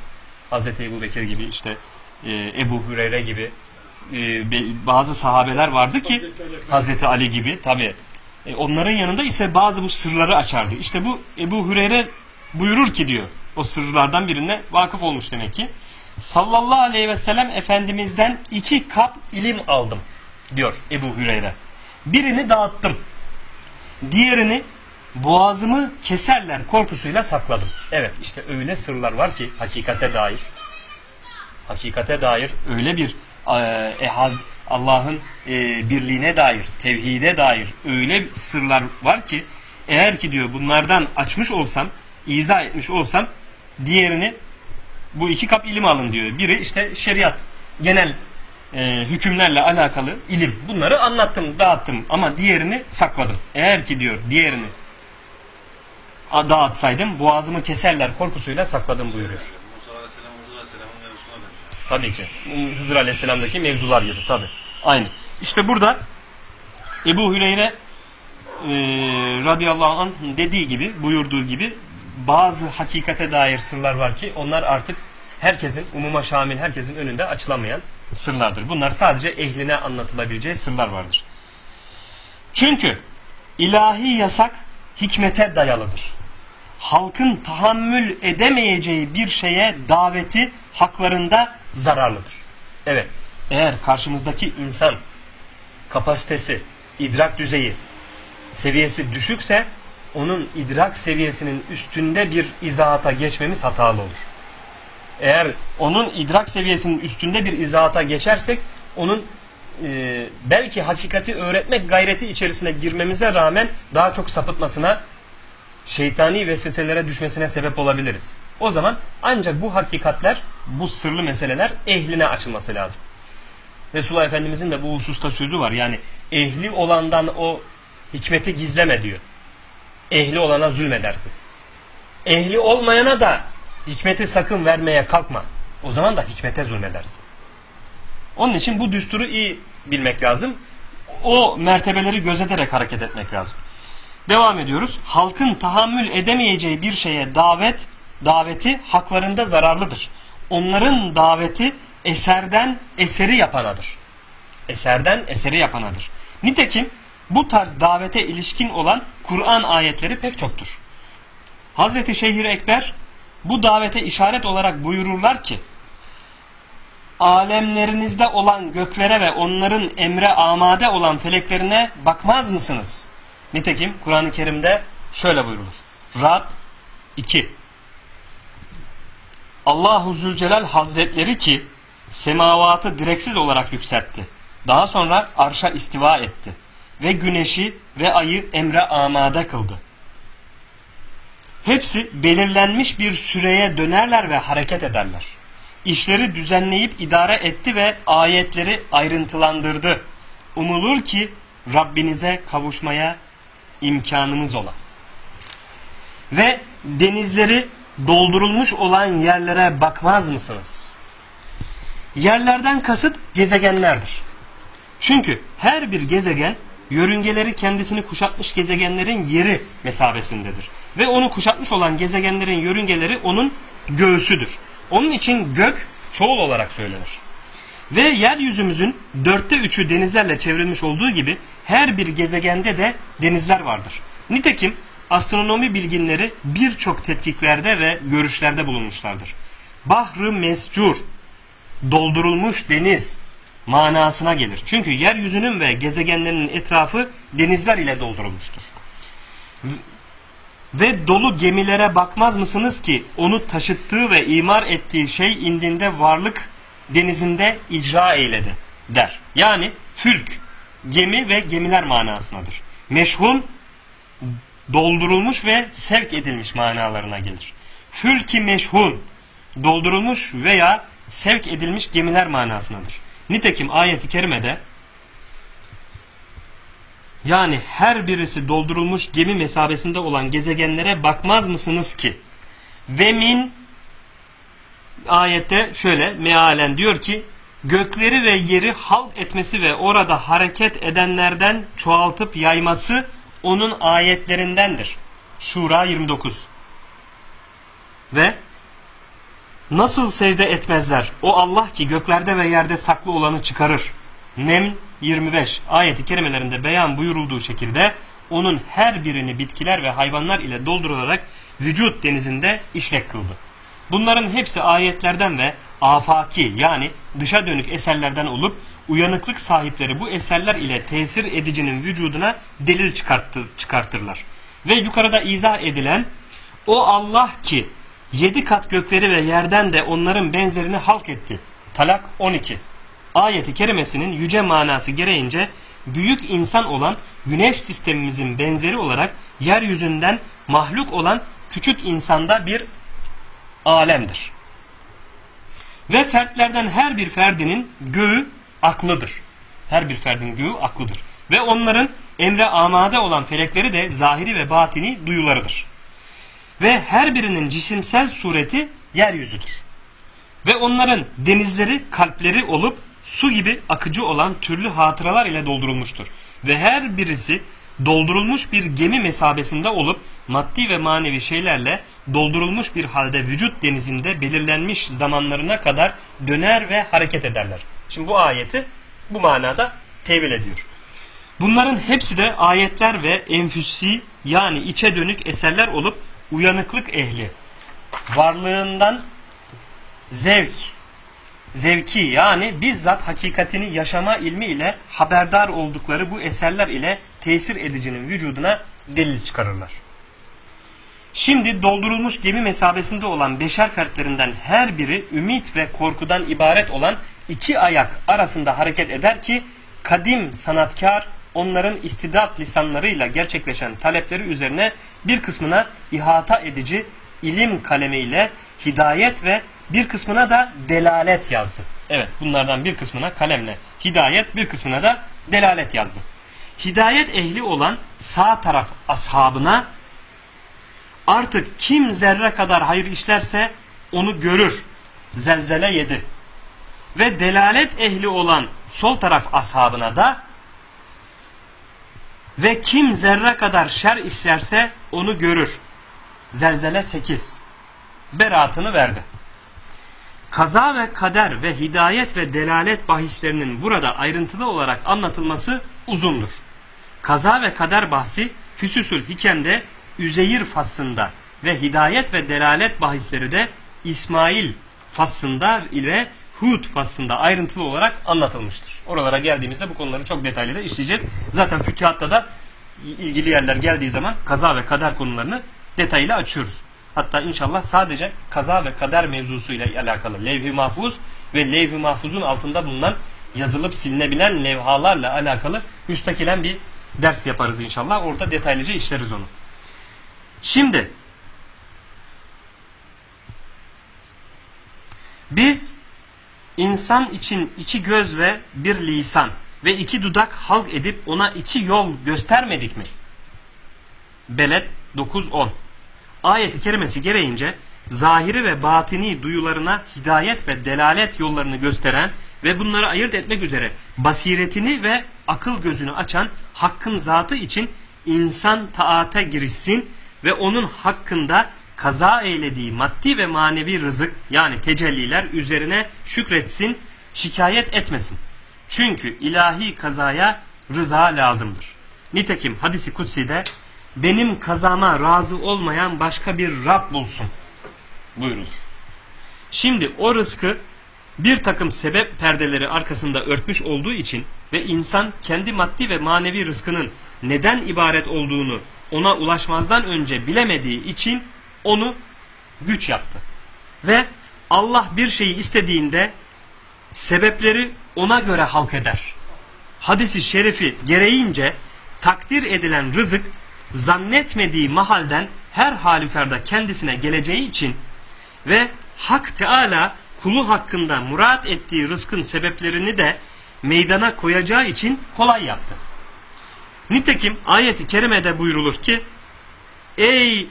A: Hazreti Ebu Bekir gibi işte e, Ebu Hüreyre gibi e, bazı sahabeler vardı ki Hazreti Ali, Hazreti Ali gibi tabi e, onların yanında ise bazı bu sırları açardı. İşte bu Ebu Hüreyre buyurur ki diyor o sırlardan birine vakıf olmuş demek ki. Sallallahu aleyhi ve sellem Efendimiz'den iki kap ilim aldım diyor Ebu Hüreyre. Birini dağıttım. Diğerini boğazımı keserler korkusuyla sakladım. Evet işte öyle sırlar var ki hakikate dair. Hakikate dair öyle bir e, Allah'ın e, birliğine dair, tevhide dair öyle sırlar var ki eğer ki diyor bunlardan açmış olsam, izah etmiş olsam diğerini bu iki kap ilim alın diyor. Biri işte şeriat, genel e, hükümlerle alakalı ilim. Bunları anlattım, dağıttım ama diğerini sakladım. Eğer ki diyor diğerini dağıtsaydım boğazımı keserler korkusuyla sakladım buyuruyor. Tabii ki. Hızır Aleyhisselam'daki mevzular gibi tabii. Aynı. İşte burada Ebu Hüreyre e, radıyallahu anh dediği gibi, buyurduğu gibi bazı hakikate dair sırlar var ki onlar artık herkesin, umuma şamil herkesin önünde açılamayan sırlardır. Bunlar sadece ehline anlatılabileceği sırlar vardır. Çünkü ilahi yasak hikmete dayalıdır. Halkın tahammül edemeyeceği bir şeye daveti haklarında zararlıdır. Evet, eğer karşımızdaki insan kapasitesi, idrak düzeyi, seviyesi düşükse onun idrak seviyesinin üstünde bir izahata geçmemiz hatalı olur. Eğer onun idrak seviyesinin üstünde bir izahata geçersek onun e, belki hakikati öğretmek gayreti içerisine girmemize rağmen daha çok sapıtmasına, şeytani vesveselere düşmesine sebep olabiliriz. O zaman ancak bu hakikatler, bu sırlı meseleler ehline açılması lazım. Resulullah Efendimizin de bu hususta sözü var. Yani ehli olandan o hikmeti gizleme diyor. Ehli olana zulmedersin. Ehli olmayana da hikmeti sakın vermeye kalkma. O zaman da hikmete zulmedersin. Onun için bu düsturu iyi bilmek lazım. O mertebeleri gözederek hareket etmek lazım. Devam ediyoruz. Halkın tahammül edemeyeceği bir şeye davet, daveti haklarında zararlıdır. Onların daveti eserden eseri yapanadır. Eserden eseri yapanadır. Nitekim bu tarz davete ilişkin olan Kur'an ayetleri pek çoktur. Hazreti Şeyhir Ekber bu davete işaret olarak buyururlar ki alemlerinizde olan göklere ve onların emre amade olan feleklerine bakmaz mısınız? Nitekim Kur'an-ı Kerim'de şöyle buyurulur. Rad 2 Allahu Zülcelal Hazretleri ki semavatı direksiz olarak yükseltti. Daha sonra arşa istiva etti ve güneşi ve ayı emre amade kıldı. Hepsi belirlenmiş bir süreye dönerler ve hareket ederler. İşleri düzenleyip idare etti ve ayetleri ayrıntılandırdı. Umulur ki Rabbinize kavuşmaya imkanımız ola. Ve denizleri doldurulmuş olan yerlere bakmaz mısınız? Yerlerden kasıt gezegenlerdir. Çünkü her bir gezegen yörüngeleri kendisini kuşatmış gezegenlerin yeri mesabesindedir. Ve onu kuşatmış olan gezegenlerin yörüngeleri onun göğsüdür. Onun için gök çoğul olarak söylenir. Ve yeryüzümüzün dörtte üçü denizlerle çevrilmiş olduğu gibi her bir gezegende de denizler vardır. Nitekim astronomi bilginleri birçok tetkiklerde ve görüşlerde bulunmuşlardır. Bahrı mescur, doldurulmuş deniz manasına gelir. Çünkü yeryüzünün ve gezegenlerinin etrafı denizler ile doldurulmuştur. Ve dolu gemilere bakmaz mısınız ki onu taşıttığı ve imar ettiği şey indinde varlık denizinde icra eyledi der. Yani fülk, gemi ve gemiler manasındadır. Meşhun, doldurulmuş ve sevk edilmiş manalarına gelir. Fülki meşhun, doldurulmuş veya sevk edilmiş gemiler manasındadır. Nitekim ayeti kerimede yani her birisi doldurulmuş gemi mesabesinde olan gezegenlere bakmaz mısınız ki? Ve min ayette şöyle mealen diyor ki gökleri ve yeri halk etmesi ve orada hareket edenlerden çoğaltıp yayması onun ayetlerindendir. Şura 29 Ve nasıl secde etmezler? O Allah ki göklerde ve yerde saklı olanı çıkarır. Nem 25 ayeti kerimelerinde beyan buyurulduğu şekilde onun her birini bitkiler ve hayvanlar ile doldurularak vücut denizinde işlek kıldı. Bunların hepsi ayetlerden ve afaki yani dışa dönük eserlerden olup uyanıklık sahipleri bu eserler ile tesir edicinin vücuduna delil çıkarttı, çıkartırlar. Ve yukarıda izah edilen o Allah ki yedi kat gökleri ve yerden de onların benzerini halk etti. Talak 12 ayeti kerimesinin yüce manası gereğince büyük insan olan güneş sistemimizin benzeri olarak yeryüzünden mahluk olan küçük insanda bir alemdir. Ve fertlerden her bir ferdinin göğü aklıdır. Her bir ferdin göğü aklıdır. Ve onların emre amade olan felekleri de zahiri ve batini duyularıdır. Ve her birinin cisimsel sureti yeryüzüdür. Ve onların denizleri kalpleri olup su gibi akıcı olan türlü hatıralar ile doldurulmuştur. Ve her birisi doldurulmuş bir gemi mesabesinde olup maddi ve manevi şeylerle doldurulmuş bir halde vücut denizinde belirlenmiş zamanlarına kadar döner ve hareket ederler. Şimdi bu ayeti bu manada tevil ediyor. Bunların hepsi de ayetler ve enfüsi yani içe dönük eserler olup uyanıklık ehli varlığından zevk, zevki yani bizzat hakikatini yaşama ilmi ile haberdar oldukları bu eserler ile tesir edicinin vücuduna delil çıkarırlar. Şimdi doldurulmuş gemi mesabesinde olan beşer fertlerinden her biri ümit ve korkudan ibaret olan iki ayak arasında hareket eder ki kadim sanatkar onların istidat lisanlarıyla gerçekleşen talepleri üzerine bir kısmına ihata edici ilim kalemiyle hidayet ve bir kısmına da delalet yazdı. Evet bunlardan bir kısmına kalemle hidayet bir kısmına da delalet yazdı. Hidayet ehli olan sağ taraf ashabına artık kim zerre kadar hayır işlerse onu görür. Zelzele yedi. Ve delalet ehli olan sol taraf ashabına da ve kim zerre kadar şer işlerse onu görür. Zelzele 8. Beratını verdi. Kaza ve kader ve hidayet ve delalet bahislerinin burada ayrıntılı olarak anlatılması uzundur. Kaza ve kader bahsi Füsusül Hikem'de Üzeyir faslında ve hidayet ve delalet bahisleri de İsmail faslında ile Hud faslında ayrıntılı olarak anlatılmıştır. Oralara geldiğimizde bu konuları çok detaylı da işleyeceğiz. Zaten fütühatta da ilgili yerler geldiği zaman kaza ve kader konularını detaylı açıyoruz. Hatta inşallah sadece kaza ve kader mevzusuyla alakalı levh-i mahfuz ve levh-i mahfuzun altında bulunan yazılıp silinebilen levhalarla alakalı müstakilen bir ders yaparız inşallah. Orada detaylıca işleriz onu. Şimdi biz insan için iki göz ve bir lisan ve iki dudak halk edip ona iki yol göstermedik mi? Beled 9-10 Ayeti kerimesi gereğince zahiri ve batini duyularına hidayet ve delalet yollarını gösteren ve bunları ayırt etmek üzere basiretini ve akıl gözünü açan hakkın zatı için insan taate girişsin ve onun hakkında kaza eylediği maddi ve manevi rızık yani tecelliler üzerine şükretsin, şikayet etmesin. Çünkü ilahi kazaya rıza lazımdır. Nitekim hadisi kutsi'de benim kazama razı olmayan başka bir Rab bulsun buyurulur. Şimdi o rızkı bir takım sebep perdeleri arkasında örtmüş olduğu için ve insan kendi maddi ve manevi rızkının neden ibaret olduğunu ona ulaşmazdan önce bilemediği için onu güç yaptı. Ve Allah bir şeyi istediğinde sebepleri ona göre halk eder. Hadisi şerifi gereğince takdir edilen rızık zannetmediği mahalden her halükarda kendisine geleceği için ve Hak Teala kulu hakkında murat ettiği rızkın sebeplerini de meydana koyacağı için kolay yaptı. Nitekim ayeti kerimede buyrulur ki Ey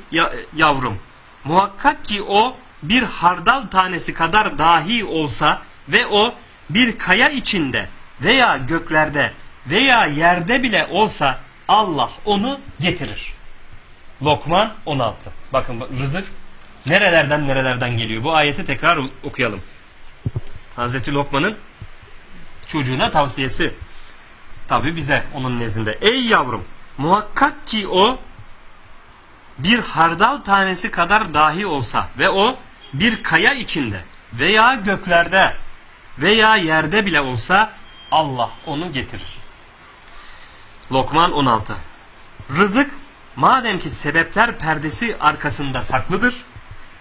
A: yavrum muhakkak ki o bir hardal tanesi kadar dahi olsa ve o bir kaya içinde veya göklerde veya yerde bile olsa Allah onu getirir. Lokman 16. Bakın rızık nerelerden nerelerden geliyor. Bu ayeti tekrar okuyalım. Hazreti Lokman'ın çocuğuna tavsiyesi. Tabi bize onun nezdinde. Ey yavrum muhakkak ki o bir hardal tanesi kadar dahi olsa ve o bir kaya içinde veya göklerde veya yerde bile olsa Allah onu getirir. Lokman 16 Rızık madem ki sebepler perdesi arkasında saklıdır,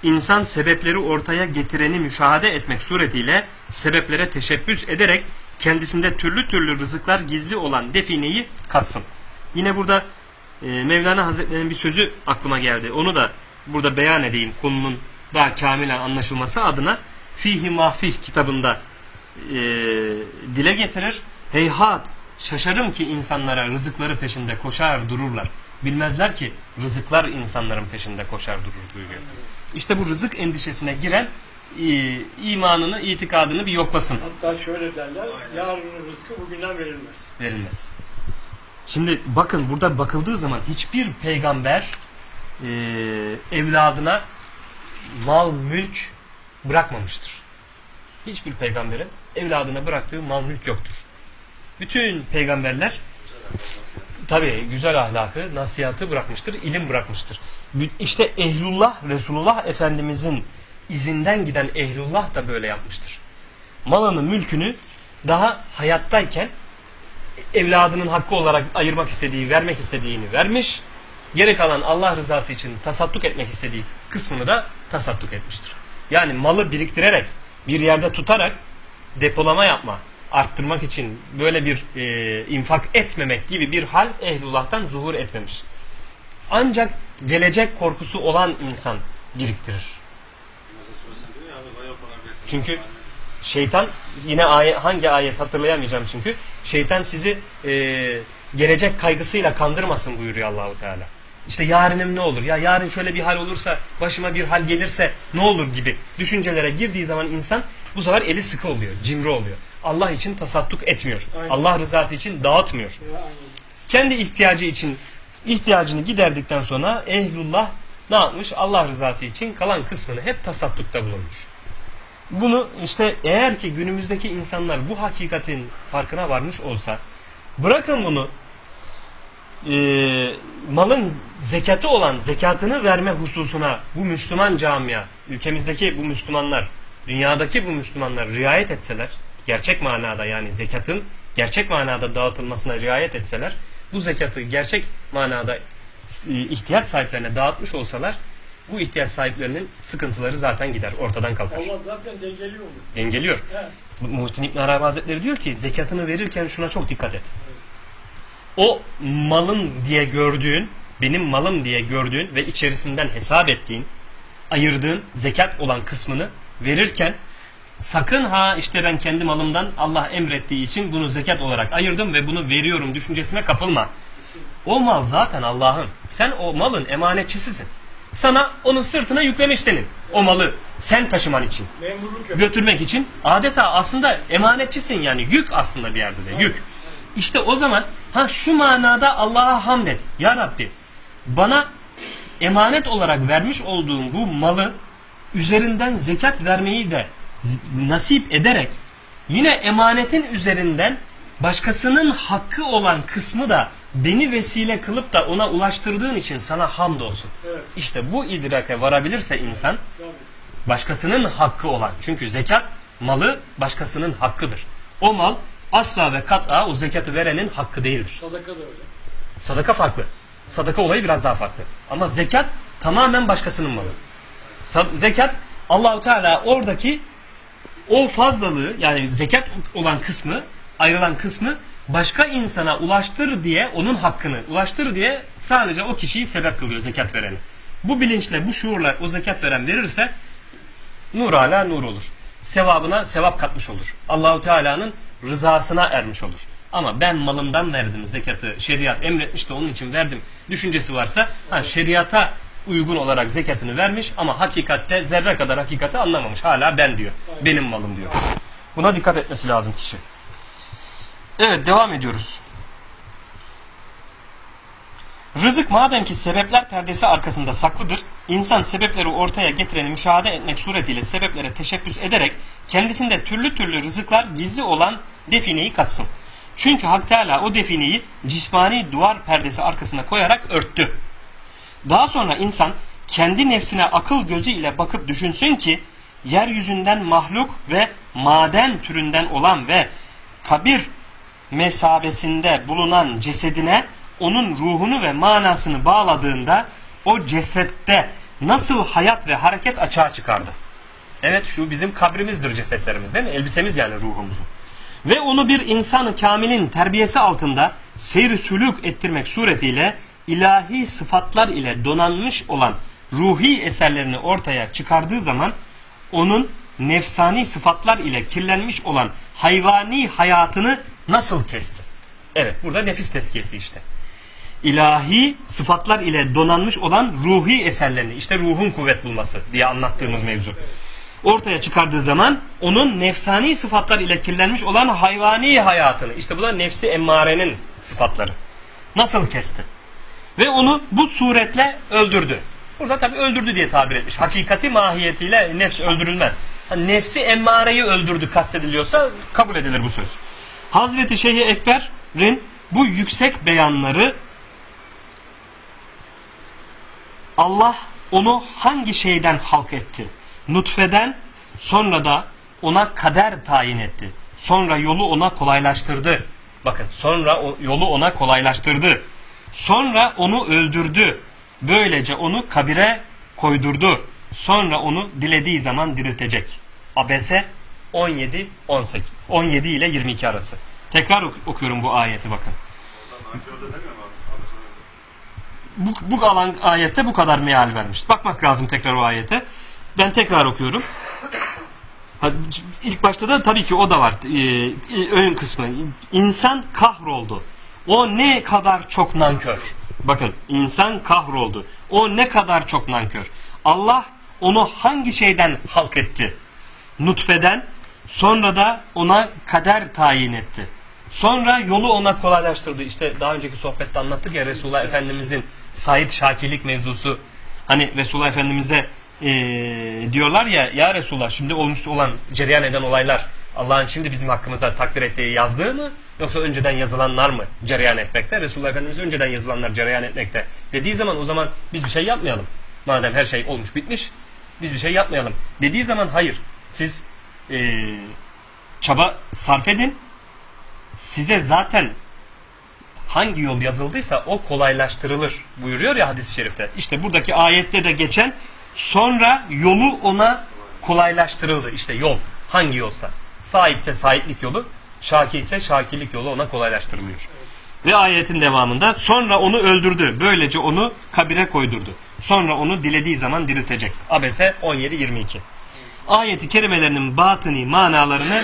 A: insan sebepleri ortaya getireni müşahede etmek suretiyle sebeplere teşebbüs ederek kendisinde türlü türlü rızıklar gizli olan defineyi katsın. Yine burada e, Mevlana Hazretleri'nin bir sözü aklıma geldi. Onu da burada beyan edeyim konunun daha kamilen anlaşılması adına Fihi Mahfih kitabında e, dile getirir. Heyhat şaşarım ki insanlara rızıkları peşinde koşar dururlar. Bilmezler ki rızıklar insanların peşinde koşar durur duyuyor. İşte bu rızık endişesine giren e, imanını, itikadını bir yoklasın.
C: Hatta şöyle derler, yarının rızkı bugünden verilmez.
A: Verilmez. Şimdi bakın burada bakıldığı zaman hiçbir peygamber e, evladına mal, mülk bırakmamıştır. Hiçbir peygamberin evladına bıraktığı mal, mülk yoktur. Bütün peygamberler tabi güzel ahlakı, nasihatı bırakmıştır, ilim bırakmıştır. İşte ehlullah, Resulullah Efendimizin izinden giden ehlullah da böyle yapmıştır. Malını, mülkünü daha hayattayken evladının hakkı olarak ayırmak istediği, vermek istediğini vermiş. Geri kalan Allah rızası için tasadduk etmek istediği kısmını da tasadduk etmiştir. Yani malı biriktirerek, bir yerde tutarak depolama yapma, arttırmak için böyle bir e, infak etmemek gibi bir hal ehlullah'tan zuhur etmemiş. Ancak gelecek korkusu olan insan biriktirir. Çünkü şeytan yine ayet, hangi ayet hatırlayamayacağım çünkü şeytan sizi e, gelecek kaygısıyla kandırmasın buyuruyor Allahu Teala. İşte yarınım ne olur? Ya yarın şöyle bir hal olursa, başıma bir hal gelirse ne olur gibi düşüncelere girdiği zaman insan bu sefer eli sıkı oluyor, cimri oluyor. Allah için tasadduk etmiyor. Aynen. Allah rızası için dağıtmıyor. Kendi ihtiyacı için ihtiyacını giderdikten sonra ehlullah ne yapmış? Allah rızası için kalan kısmını hep tasaddukta bulunmuş. Bunu işte eğer ki günümüzdeki insanlar bu hakikatin farkına varmış olsa bırakın bunu e, malın zekatı olan zekatını verme hususuna bu Müslüman camia, ülkemizdeki bu Müslümanlar, dünyadaki bu Müslümanlar riayet etseler, gerçek manada yani zekatın gerçek manada dağıtılmasına riayet etseler, bu zekatı gerçek manada e, ihtiyaç sahiplerine dağıtmış olsalar, bu ihtiyaç sahiplerinin sıkıntıları zaten gider, ortadan kalkar.
C: Allah zaten dengeliyor.
A: Dengeliyor.
C: He.
A: Muhittin İbn Arabi Hazretleri diyor ki zekatını verirken şuna çok dikkat et. O malın diye gördüğün, benim malım diye gördüğün ve içerisinden hesap ettiğin, ayırdığın zekat olan kısmını verirken sakın ha işte ben kendi malımdan Allah emrettiği için bunu zekat olarak ayırdım ve bunu veriyorum düşüncesine kapılma. O mal zaten Allah'ın. Sen o malın emanetçisisin. Sana onu sırtına yüklemiş senin. O malı sen taşıman için götürmek için adeta aslında emanetçisin yani yük aslında bir yerde de yük. İşte o zaman ha şu manada Allah'a hamd et. Ya Rabbi bana emanet olarak vermiş olduğum bu malı üzerinden zekat vermeyi de nasip ederek yine emanetin üzerinden başkasının hakkı olan kısmı da beni vesile kılıp da ona ulaştırdığın için sana hamd olsun.
C: Evet.
A: İşte bu idrake varabilirse insan başkasının hakkı olan. Çünkü zekat malı başkasının hakkıdır. O mal asla ve kat'a o zekatı verenin hakkı değildir.
C: Sadaka da öyle.
A: Sadaka farklı. Sadaka olayı biraz daha farklı. Ama zekat tamamen başkasının malı. Zekat Allahu Teala oradaki o fazlalığı yani zekat olan kısmı ayrılan kısmı başka insana ulaştır diye onun hakkını ulaştır diye sadece o kişiyi sebep kılıyor zekat vereni. Bu bilinçle bu şuurla o zekat veren verirse nur ala nur olur. Sevabına sevap katmış olur. Allahu Teala'nın rızasına ermiş olur. Ama ben malımdan verdim zekatı, şeriat emretmiş de onun için verdim düşüncesi varsa ha, şeriata uygun olarak zekatını vermiş ama hakikatte zerre kadar hakikati anlamamış. Hala ben diyor. Benim malım diyor. Buna dikkat etmesi lazım kişi. Evet devam ediyoruz. Rızık madem ki sebepler perdesi arkasında saklıdır, insan sebepleri ortaya getireni müşahede etmek suretiyle sebeplere teşebbüs ederek kendisinde türlü türlü rızıklar gizli olan defineyi katsın. Çünkü Hak Teala o defineyi cismani duvar perdesi arkasına koyarak örttü. Daha sonra insan kendi nefsine akıl gözü ile bakıp düşünsün ki yeryüzünden mahluk ve maden türünden olan ve kabir mesabesinde bulunan cesedine onun ruhunu ve manasını bağladığında o cesette nasıl hayat ve hareket açığa çıkardı. Evet şu bizim kabrimizdir cesetlerimiz değil mi? Elbisemiz yani ruhumuzun. Ve onu bir insanı kamilin terbiyesi altında seyr sülük ettirmek suretiyle ilahi sıfatlar ile donanmış olan ruhi eserlerini ortaya çıkardığı zaman onun nefsani sıfatlar ile kirlenmiş olan hayvani hayatını nasıl kesti? Evet burada nefis tezkiyesi işte. İlahi sıfatlar ile donanmış olan ruhi eserlerini işte ruhun kuvvet bulması diye anlattığımız mevzu. Ortaya çıkardığı zaman onun nefsani sıfatlar ile kirlenmiş olan hayvani hayatını işte bu da nefsi emmarenin sıfatları. Nasıl kesti? Ve onu bu suretle öldürdü. Burada tabi öldürdü diye tabir etmiş. Hakikati mahiyetiyle nefs öldürülmez. Hani nefsi emmareyi öldürdü kastediliyorsa kabul edilir bu söz. Hazreti Şeyh Ekber'in bu yüksek beyanları Allah onu hangi şeyden halk etti? Nutfeden sonra da ona kader tayin etti. Sonra yolu ona kolaylaştırdı. Bakın sonra yolu ona kolaylaştırdı. Sonra onu öldürdü. Böylece onu kabire koydurdu. Sonra onu dilediği zaman diriltecek. Abese 17 18 17 ile 22 arası. Tekrar ok- okuyorum bu ayeti bakın. Bu, bu alan ayette bu kadar meal vermiş. Bakmak lazım tekrar o ayete. Ben tekrar okuyorum. İlk başta da tabii ki o da var. Ee, ön kısmı. İnsan kahroldu. O ne kadar çok nankör. Bakın insan kahroldu. O ne kadar çok nankör. Allah onu hangi şeyden halk etti? Nutfeden sonra da ona kader tayin etti. Sonra yolu ona kolaylaştırdı. İşte daha önceki sohbette anlattık ya Resulullah Efendimizin Said Şakirlik mevzusu. Hani Resulullah Efendimiz'e e, diyorlar ya ya Resulullah şimdi olmuş olan cereyan eden olaylar Allah'ın şimdi bizim hakkımızda takdir ettiği yazdığı mı yoksa önceden yazılanlar mı cereyan etmekte? Resulullah Efendimiz önceden yazılanlar cereyan etmekte dediği zaman o zaman biz bir şey yapmayalım. Madem her şey olmuş bitmiş biz bir şey yapmayalım. Dediği zaman hayır siz e, çaba sarf edin size zaten hangi yol yazıldıysa o kolaylaştırılır buyuruyor ya hadis-i şerifte. İşte buradaki ayette de geçen sonra yolu ona kolaylaştırıldı. İşte yol hangi yolsa. Sahip ise sahiplik yolu, şaki ise şakirlik yolu ona kolaylaştırılıyor. Ve ayetin devamında sonra onu öldürdü. Böylece onu kabire koydurdu. Sonra onu dilediği zaman diriltecek. Abese 17-22. Ayeti kerimelerinin batıni manalarını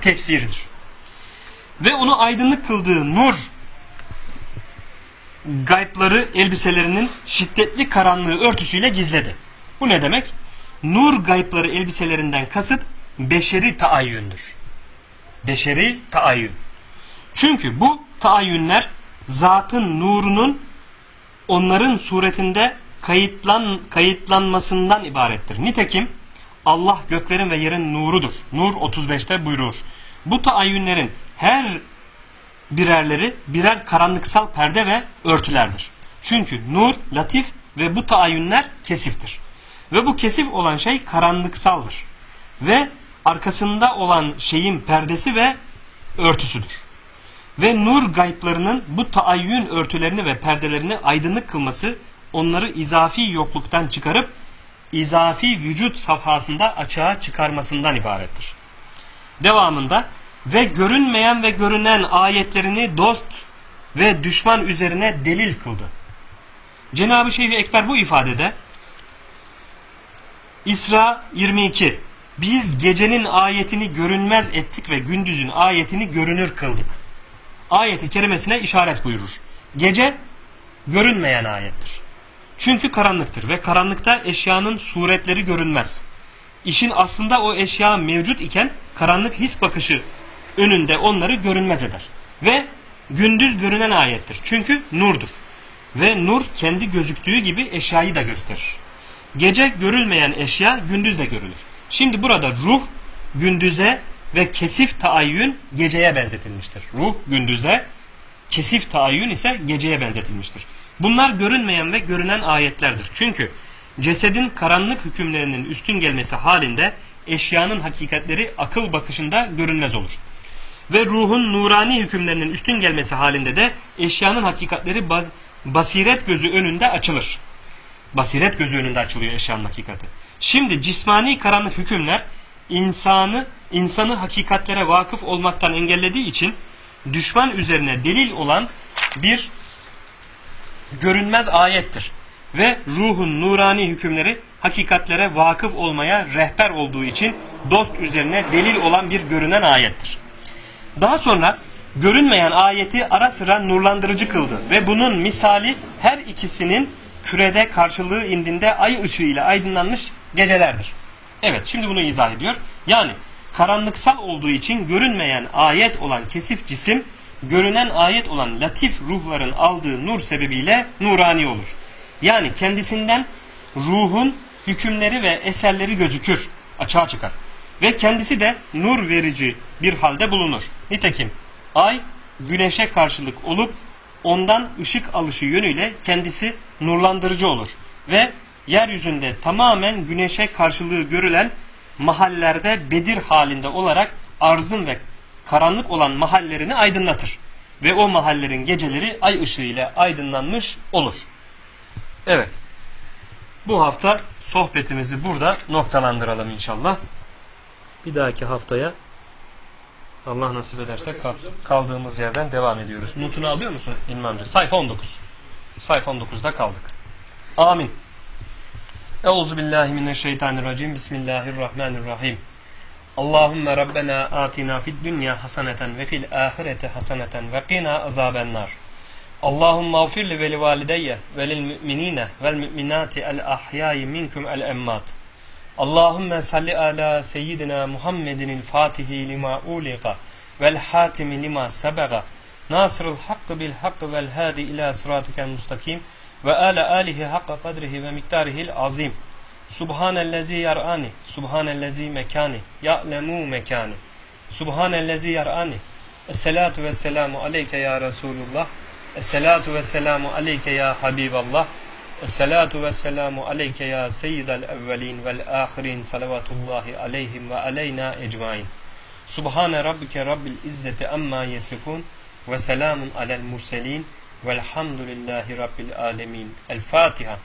A: tefsiridir. Ve onu aydınlık kıldığı nur gaypları elbiselerinin şiddetli karanlığı örtüsüyle gizledi. Bu ne demek? Nur gaypları elbiselerinden kasıt beşeri taayyündür. Beşeri taayyün. Çünkü bu taayyünler zatın nurunun onların suretinde kayıtlan, kayıtlanmasından ibarettir. Nitekim Allah göklerin ve yerin nurudur. Nur 35'te buyurur. Bu taayyünlerin her birerleri birer karanlıksal perde ve örtülerdir. Çünkü nur, latif ve bu taayyünler kesiftir. Ve bu kesif olan şey karanlıksaldır. Ve arkasında olan şeyin perdesi ve örtüsüdür. Ve nur gayplarının bu taayyün örtülerini ve perdelerini aydınlık kılması onları izafi yokluktan çıkarıp izafi vücut safhasında açığa çıkarmasından ibarettir. Devamında ve görünmeyen ve görünen ayetlerini dost ve düşman üzerine delil kıldı. Cenab-ı Şeyh Ekber bu ifadede İsra 22 Biz gecenin ayetini görünmez ettik ve gündüzün ayetini görünür kıldık. Ayeti kerimesine işaret buyurur. Gece görünmeyen ayettir. Çünkü karanlıktır ve karanlıkta eşyanın suretleri görünmez. İşin aslında o eşya mevcut iken karanlık his bakışı önünde onları görünmez eder. Ve gündüz görünen ayettir. Çünkü nurdur. Ve nur kendi gözüktüğü gibi eşyayı da gösterir. Gece görülmeyen eşya gündüz de görülür. Şimdi burada ruh gündüze ve kesif taayyün geceye benzetilmiştir. Ruh gündüze, kesif taayyün ise geceye benzetilmiştir. Bunlar görünmeyen ve görünen ayetlerdir. Çünkü cesedin karanlık hükümlerinin üstün gelmesi halinde eşyanın hakikatleri akıl bakışında görünmez olur. Ve ruhun nurani hükümlerinin üstün gelmesi halinde de eşyanın hakikatleri basiret gözü önünde açılır. Basiret gözü önünde açılıyor eşyanın hakikati. Şimdi cismani karanlık hükümler insanı insanı hakikatlere vakıf olmaktan engellediği için düşman üzerine delil olan bir görünmez ayettir. Ve ruhun nurani hükümleri hakikatlere vakıf olmaya rehber olduğu için dost üzerine delil olan bir görünen ayettir. Daha sonra görünmeyen ayeti ara sıra nurlandırıcı kıldı ve bunun misali her ikisinin kürede karşılığı indinde ay ışığı ile aydınlanmış gecelerdir. Evet şimdi bunu izah ediyor. Yani karanlıksal olduğu için görünmeyen ayet olan kesif cisim görünen ayet olan latif ruhların aldığı nur sebebiyle nurani olur. Yani kendisinden ruhun hükümleri ve eserleri gözükür, açığa çıkar. Ve kendisi de nur verici bir halde bulunur. Nitekim ay güneşe karşılık olup ondan ışık alışı yönüyle kendisi nurlandırıcı olur. Ve yeryüzünde tamamen güneşe karşılığı görülen mahallerde bedir halinde olarak arzın ve karanlık olan mahallerini aydınlatır. Ve o mahallerin geceleri ay ışığı ile aydınlanmış olur. Evet. Bu hafta sohbetimizi burada noktalandıralım inşallah. Bir dahaki haftaya Allah nasip ederse kaldığımız yerden devam ediyoruz. Notunu alıyor musun İlmi amca? Sayfa 19. Sayfa 19'da kaldık. Amin. Euzu billahi mineşşeytanirracim. Bismillahirrahmanirrahim. Allahümme Rabbena atina fid dünya haseneten ve fil ahirete haseneten ve qina azabennar. Allahümme gfir li ve li valideyye ve lil müminine vel müminati el ahyayi minkum el emmat. Allahümme salli ala seyyidina Muhammedin fatihi lima uliqa vel hatimi lima sebega nasırıl hakkı bil hakkı vel hadi ila sıratikel mustakim ve ala alihi hakka kadrihi ve miktarihil azim. Subhanellezi yar'ani. Subhanellezi mekani. Ya'lemu mekani. Subhanellezi yar'ani. Esselatu vesselamu aleyke ya Resulullah. Esselatu vesselamu aleyke ya Habiballah. Esselatu vesselamu aleyke ya seyyidel evvelin vel ahirin salavatullahi aleyhim ve aleyna ecmain. Subhane rabbike rabbil izzeti amma yesifun ve selamun alel murselin velhamdülillahi rabbil alemin. El Fatiha.